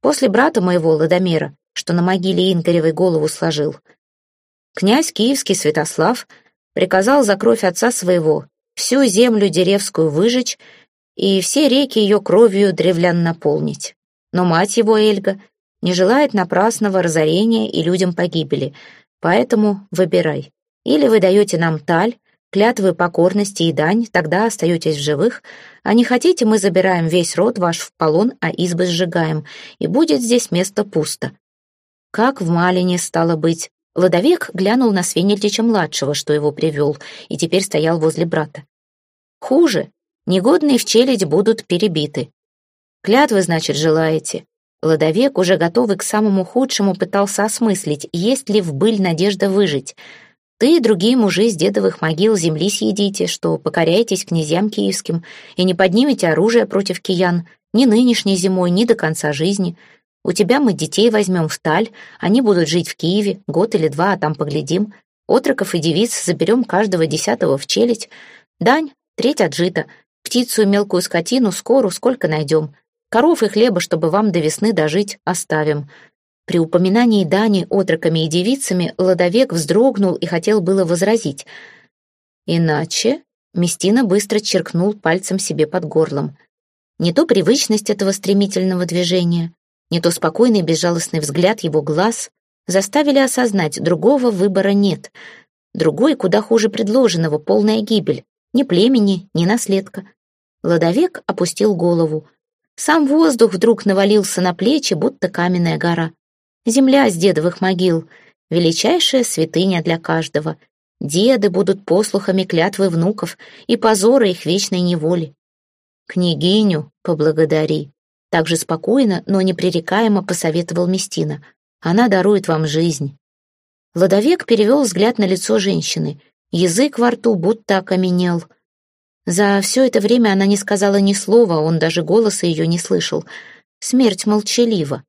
Speaker 2: «После брата моего, Ладомера, что на могиле Инкаревой голову сложил. Князь Киевский Святослав приказал за кровь отца своего всю землю деревскую выжечь и все реки ее кровью древлян наполнить. Но мать его, Эльга, не желает напрасного разорения и людям погибели, поэтому выбирай. Или вы даете нам таль, клятвы покорности и дань, тогда остаетесь в живых, а не хотите, мы забираем весь род ваш в полон, а избы сжигаем, и будет здесь место пусто. Как в Малине стало быть. Ладовек глянул на Свенельдича-младшего, что его привел, и теперь стоял возле брата. Хуже. Негодные в челядь будут перебиты. Клятвы, значит, желаете. Ладовек, уже готовый к самому худшему, пытался осмыслить, есть ли в быль надежда выжить. Ты и другие мужи с дедовых могил земли съедите, что покоряетесь князьям киевским и не поднимете оружие против киян ни нынешней зимой, ни до конца жизни — у тебя мы детей возьмем в Таль, они будут жить в Киеве, год или два, а там поглядим. Отроков и девиц заберем каждого десятого в челядь. Дань, треть отжита. Птицу и мелкую скотину скору сколько найдем. Коров и хлеба, чтобы вам до весны дожить, оставим. При упоминании Дани отроками и девицами Ладовек вздрогнул и хотел было возразить. Иначе Местина быстро черкнул пальцем себе под горлом. Не то привычность этого стремительного движения, не то спокойный безжалостный взгляд его глаз заставили осознать, другого выбора нет. Другой, куда хуже предложенного, полная гибель. Ни племени, ни наследка. Ладовек опустил голову. Сам воздух вдруг навалился на плечи, будто каменная гора. Земля с дедовых могил — величайшая святыня для каждого. Деды будут послухами клятвы внуков и позора их вечной неволи. Княгиню поблагодари. Также спокойно, но непререкаемо посоветовал Местина. «Она дарует вам жизнь». Ладовек перевел взгляд на лицо женщины. Язык во рту будто окаменел. За все это время она не сказала ни слова, он даже голоса ее не слышал. Смерть молчалива.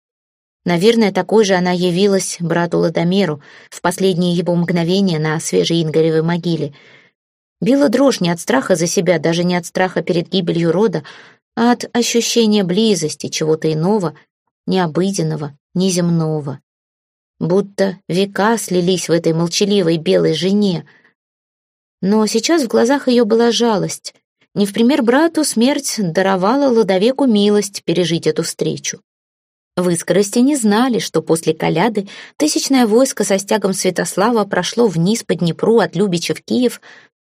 Speaker 2: Наверное, такой же она явилась брату Ладомеру в последние его мгновения на свежей Ингаревой могиле. Била дрожь не от страха за себя, даже не от страха перед гибелью рода, а от ощущения близости чего-то иного, необыденного, неземного. Будто века слились в этой молчаливой белой жене. Но сейчас в глазах ее была жалость. Не в пример брату смерть даровала Ладовеку милость пережить эту встречу. В Искорости не знали, что после Коляды тысячное войско со стягом Святослава прошло вниз по Днепру от Любича в Киев.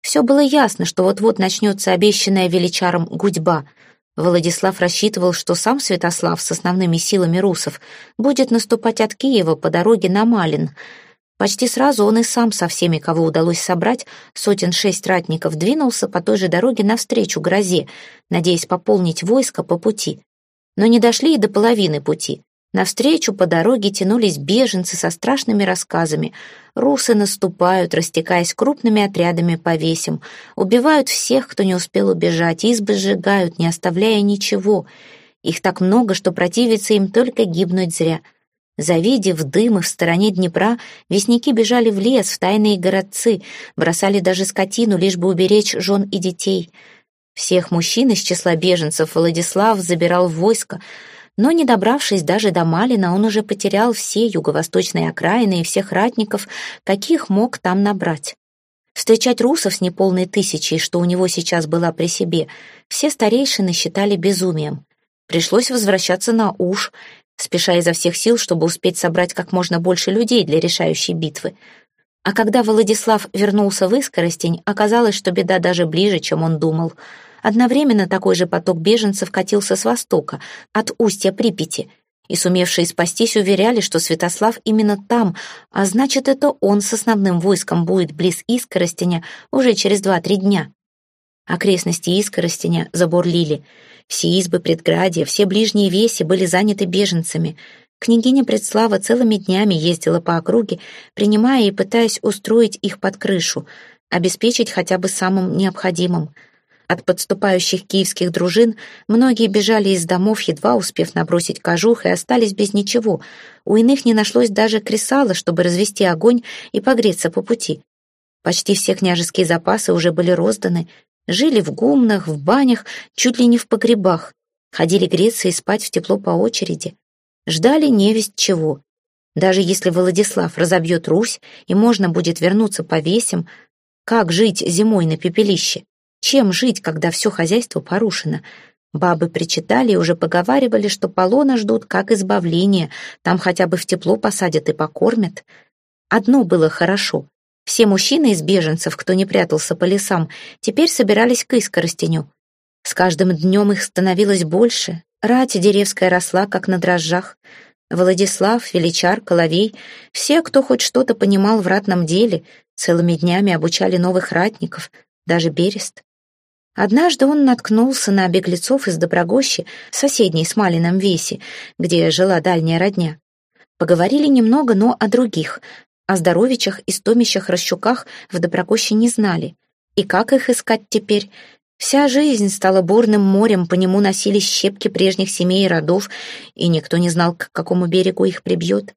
Speaker 2: Все было ясно, что вот-вот начнется обещанная величаром гудьба — Владислав рассчитывал, что сам Святослав с основными силами русов будет наступать от Киева по дороге на Малин. Почти сразу он и сам со всеми, кого удалось собрать, сотен шесть ратников, двинулся по той же дороге навстречу грозе, надеясь пополнить войско по пути. Но не дошли и до половины пути. Навстречу по дороге тянулись беженцы со страшными рассказами. Русы наступают, растекаясь крупными отрядами по весям, убивают всех, кто не успел убежать, избы сжигают, не оставляя ничего. Их так много, что противиться им только гибнуть зря. Завидев дымы в стороне Днепра, вестники бежали в лес, в тайные городцы, бросали даже скотину, лишь бы уберечь жен и детей. Всех мужчин из числа беженцев Владислав забирал в войско, но, не добравшись даже до Малина, он уже потерял все юго-восточные окраины и всех ратников, каких мог там набрать. Встречать русов с неполной тысячей, что у него сейчас была при себе, все старейшины считали безумием. Пришлось возвращаться на уж, спеша изо всех сил, чтобы успеть собрать как можно больше людей для решающей битвы. А когда Владислав вернулся в Искоростень, оказалось, что беда даже ближе, чем он думал. Одновременно такой же поток беженцев катился с востока, от устья Припяти, и сумевшие спастись уверяли, что Святослав именно там, а значит, это он с основным войском будет близ Искоростеня уже через два-три дня. Окрестности Искоростеня забурлили. Все избы предградия, все ближние веси были заняты беженцами. Княгиня Предслава целыми днями ездила по округе, принимая и пытаясь устроить их под крышу, обеспечить хотя бы самым необходимым. От подступающих киевских дружин многие бежали из домов, едва успев набросить кожух, и остались без ничего. У иных не нашлось даже кресала, чтобы развести огонь и погреться по пути. Почти все княжеские запасы уже были розданы, Жили в гумнах, в банях, чуть ли не в погребах. Ходили греться и спать в тепло по очереди. Ждали невесть чего. Даже если Владислав разобьет Русь, и можно будет вернуться по весям, как жить зимой на пепелище? Чем жить, когда все хозяйство порушено? Бабы причитали и уже поговаривали, что полона ждут как избавление, там хотя бы в тепло посадят и покормят. Одно было хорошо. Все мужчины из беженцев, кто не прятался по лесам, теперь собирались к искоростеню. С каждым днем их становилось больше. Рать деревская росла, как на дрожжах. Владислав, Величар, Коловей, все, кто хоть что-то понимал в ратном деле, целыми днями обучали новых ратников, даже Берест. Однажды он наткнулся на беглецов из Доброгощи, соседней с Малином Веси, где жила дальняя родня. Поговорили немного, но о других, о здоровичах и стомищах Рощуках в Доброгоще не знали. И как их искать теперь? Вся жизнь стала бурным морем, по нему носились щепки прежних семей и родов, и никто не знал, к какому берегу их прибьет.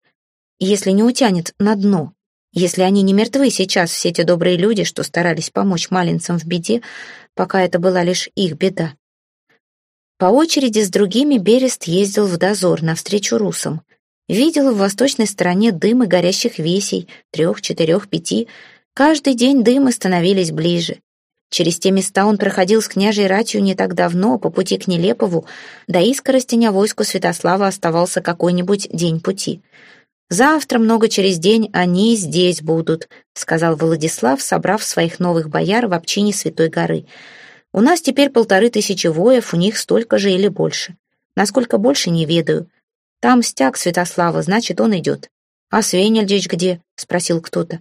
Speaker 2: Если не утянет на дно, если они не мертвы сейчас, все те добрые люди, что старались помочь маленцам в беде, пока это была лишь их беда. По очереди с другими Берест ездил в дозор навстречу русам. Видела в восточной стороне дымы горящих весей, трех, четырех, пяти. Каждый день дымы становились ближе. Через те места он проходил с княжей ратью не так давно, по пути к Нелепову, да и скоростеня войску Святослава оставался какой-нибудь день пути. «Завтра, много через день, они здесь будут», — сказал Владислав, собрав своих новых бояр в общине Святой горы. «У нас теперь полторы тысячи воев, у них столько же или больше. Насколько больше, не ведаю. Там стяг Святослава, значит, он идет. А Свенельдич где? Спросил кто-то.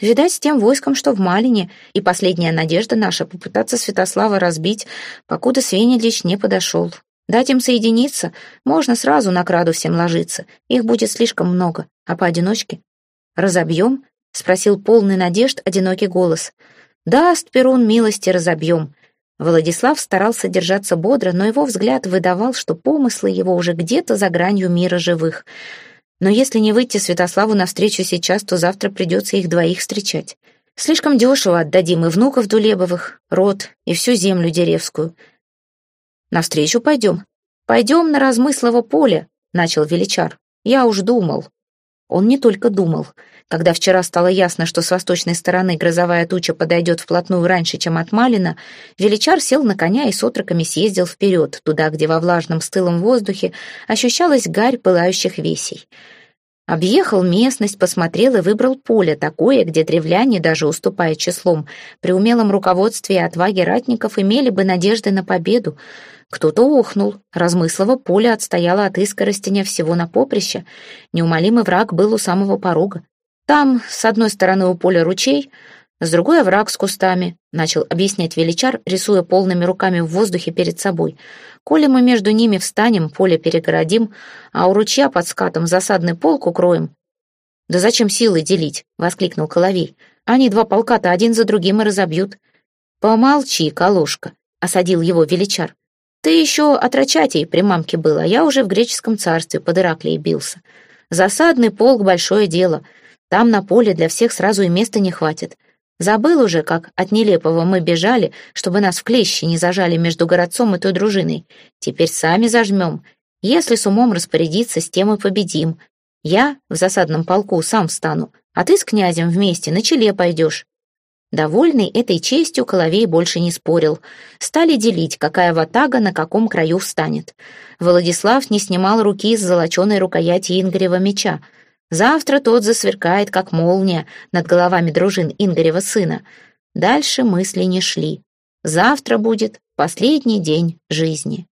Speaker 2: Видать, с тем войском, что в Малине, и последняя надежда наша попытаться Святослава разбить, покуда Свенельдич не подошел. Дать им соединиться, можно сразу на краду всем ложиться, их будет слишком много, а поодиночке. «Разобьем?» — спросил полный надежд одинокий голос. «Даст Перун милости, разобьем. Владислав старался держаться бодро, но его взгляд выдавал, что помыслы его уже где-то за гранью мира живых. Но если не выйти Святославу навстречу сейчас, то завтра придется их двоих встречать. Слишком дешево отдадим и внуков Дулебовых, род, и всю землю деревскую. Навстречу пойдем. Пойдем на размыслово поле, начал величар. Я уж думал. Он не только думал. Когда вчера стало ясно, что с восточной стороны грозовая туча подойдет вплотную раньше, чем от Малина, Величар сел на коня и с отроками съездил вперед, туда, где во влажном стылом воздухе ощущалась гарь пылающих весей. Объехал местность, посмотрел и выбрал поле, такое, где древляне, даже уступая числом, при умелом руководстве и отваге ратников имели бы надежды на победу. Кто-то охнул, размыслово поле отстояло от искоростеня всего на поприще. Неумолимый враг был у самого порога. Там, с одной стороны у поля ручей, с другой овраг с кустами, начал объяснять величар, рисуя полными руками в воздухе перед собой. Коли мы между ними встанем, поле перегородим, а у ручья под скатом засадный полк укроем. Да зачем силы делить? воскликнул Коловей. Они два полка-то один за другим и разобьют. Помолчи, Колошка, осадил его величар. Ты еще отрочатей при мамке был, а я уже в греческом царстве под Ираклией бился. Засадный полк — большое дело — там на поле для всех сразу и места не хватит. Забыл уже, как от нелепого мы бежали, чтобы нас в клещи не зажали между городцом и той дружиной. Теперь сами зажмем. Если с умом распорядиться, с тем и победим. Я в засадном полку сам встану, а ты с князем вместе на челе пойдешь. Довольный этой честью, Коловей больше не спорил. Стали делить, какая ватага на каком краю встанет. Владислав не снимал руки с золоченой рукояти Ингорева меча. Завтра тот засверкает, как молния, над головами дружин Ингорева сына. Дальше мысли не шли. Завтра будет последний день жизни.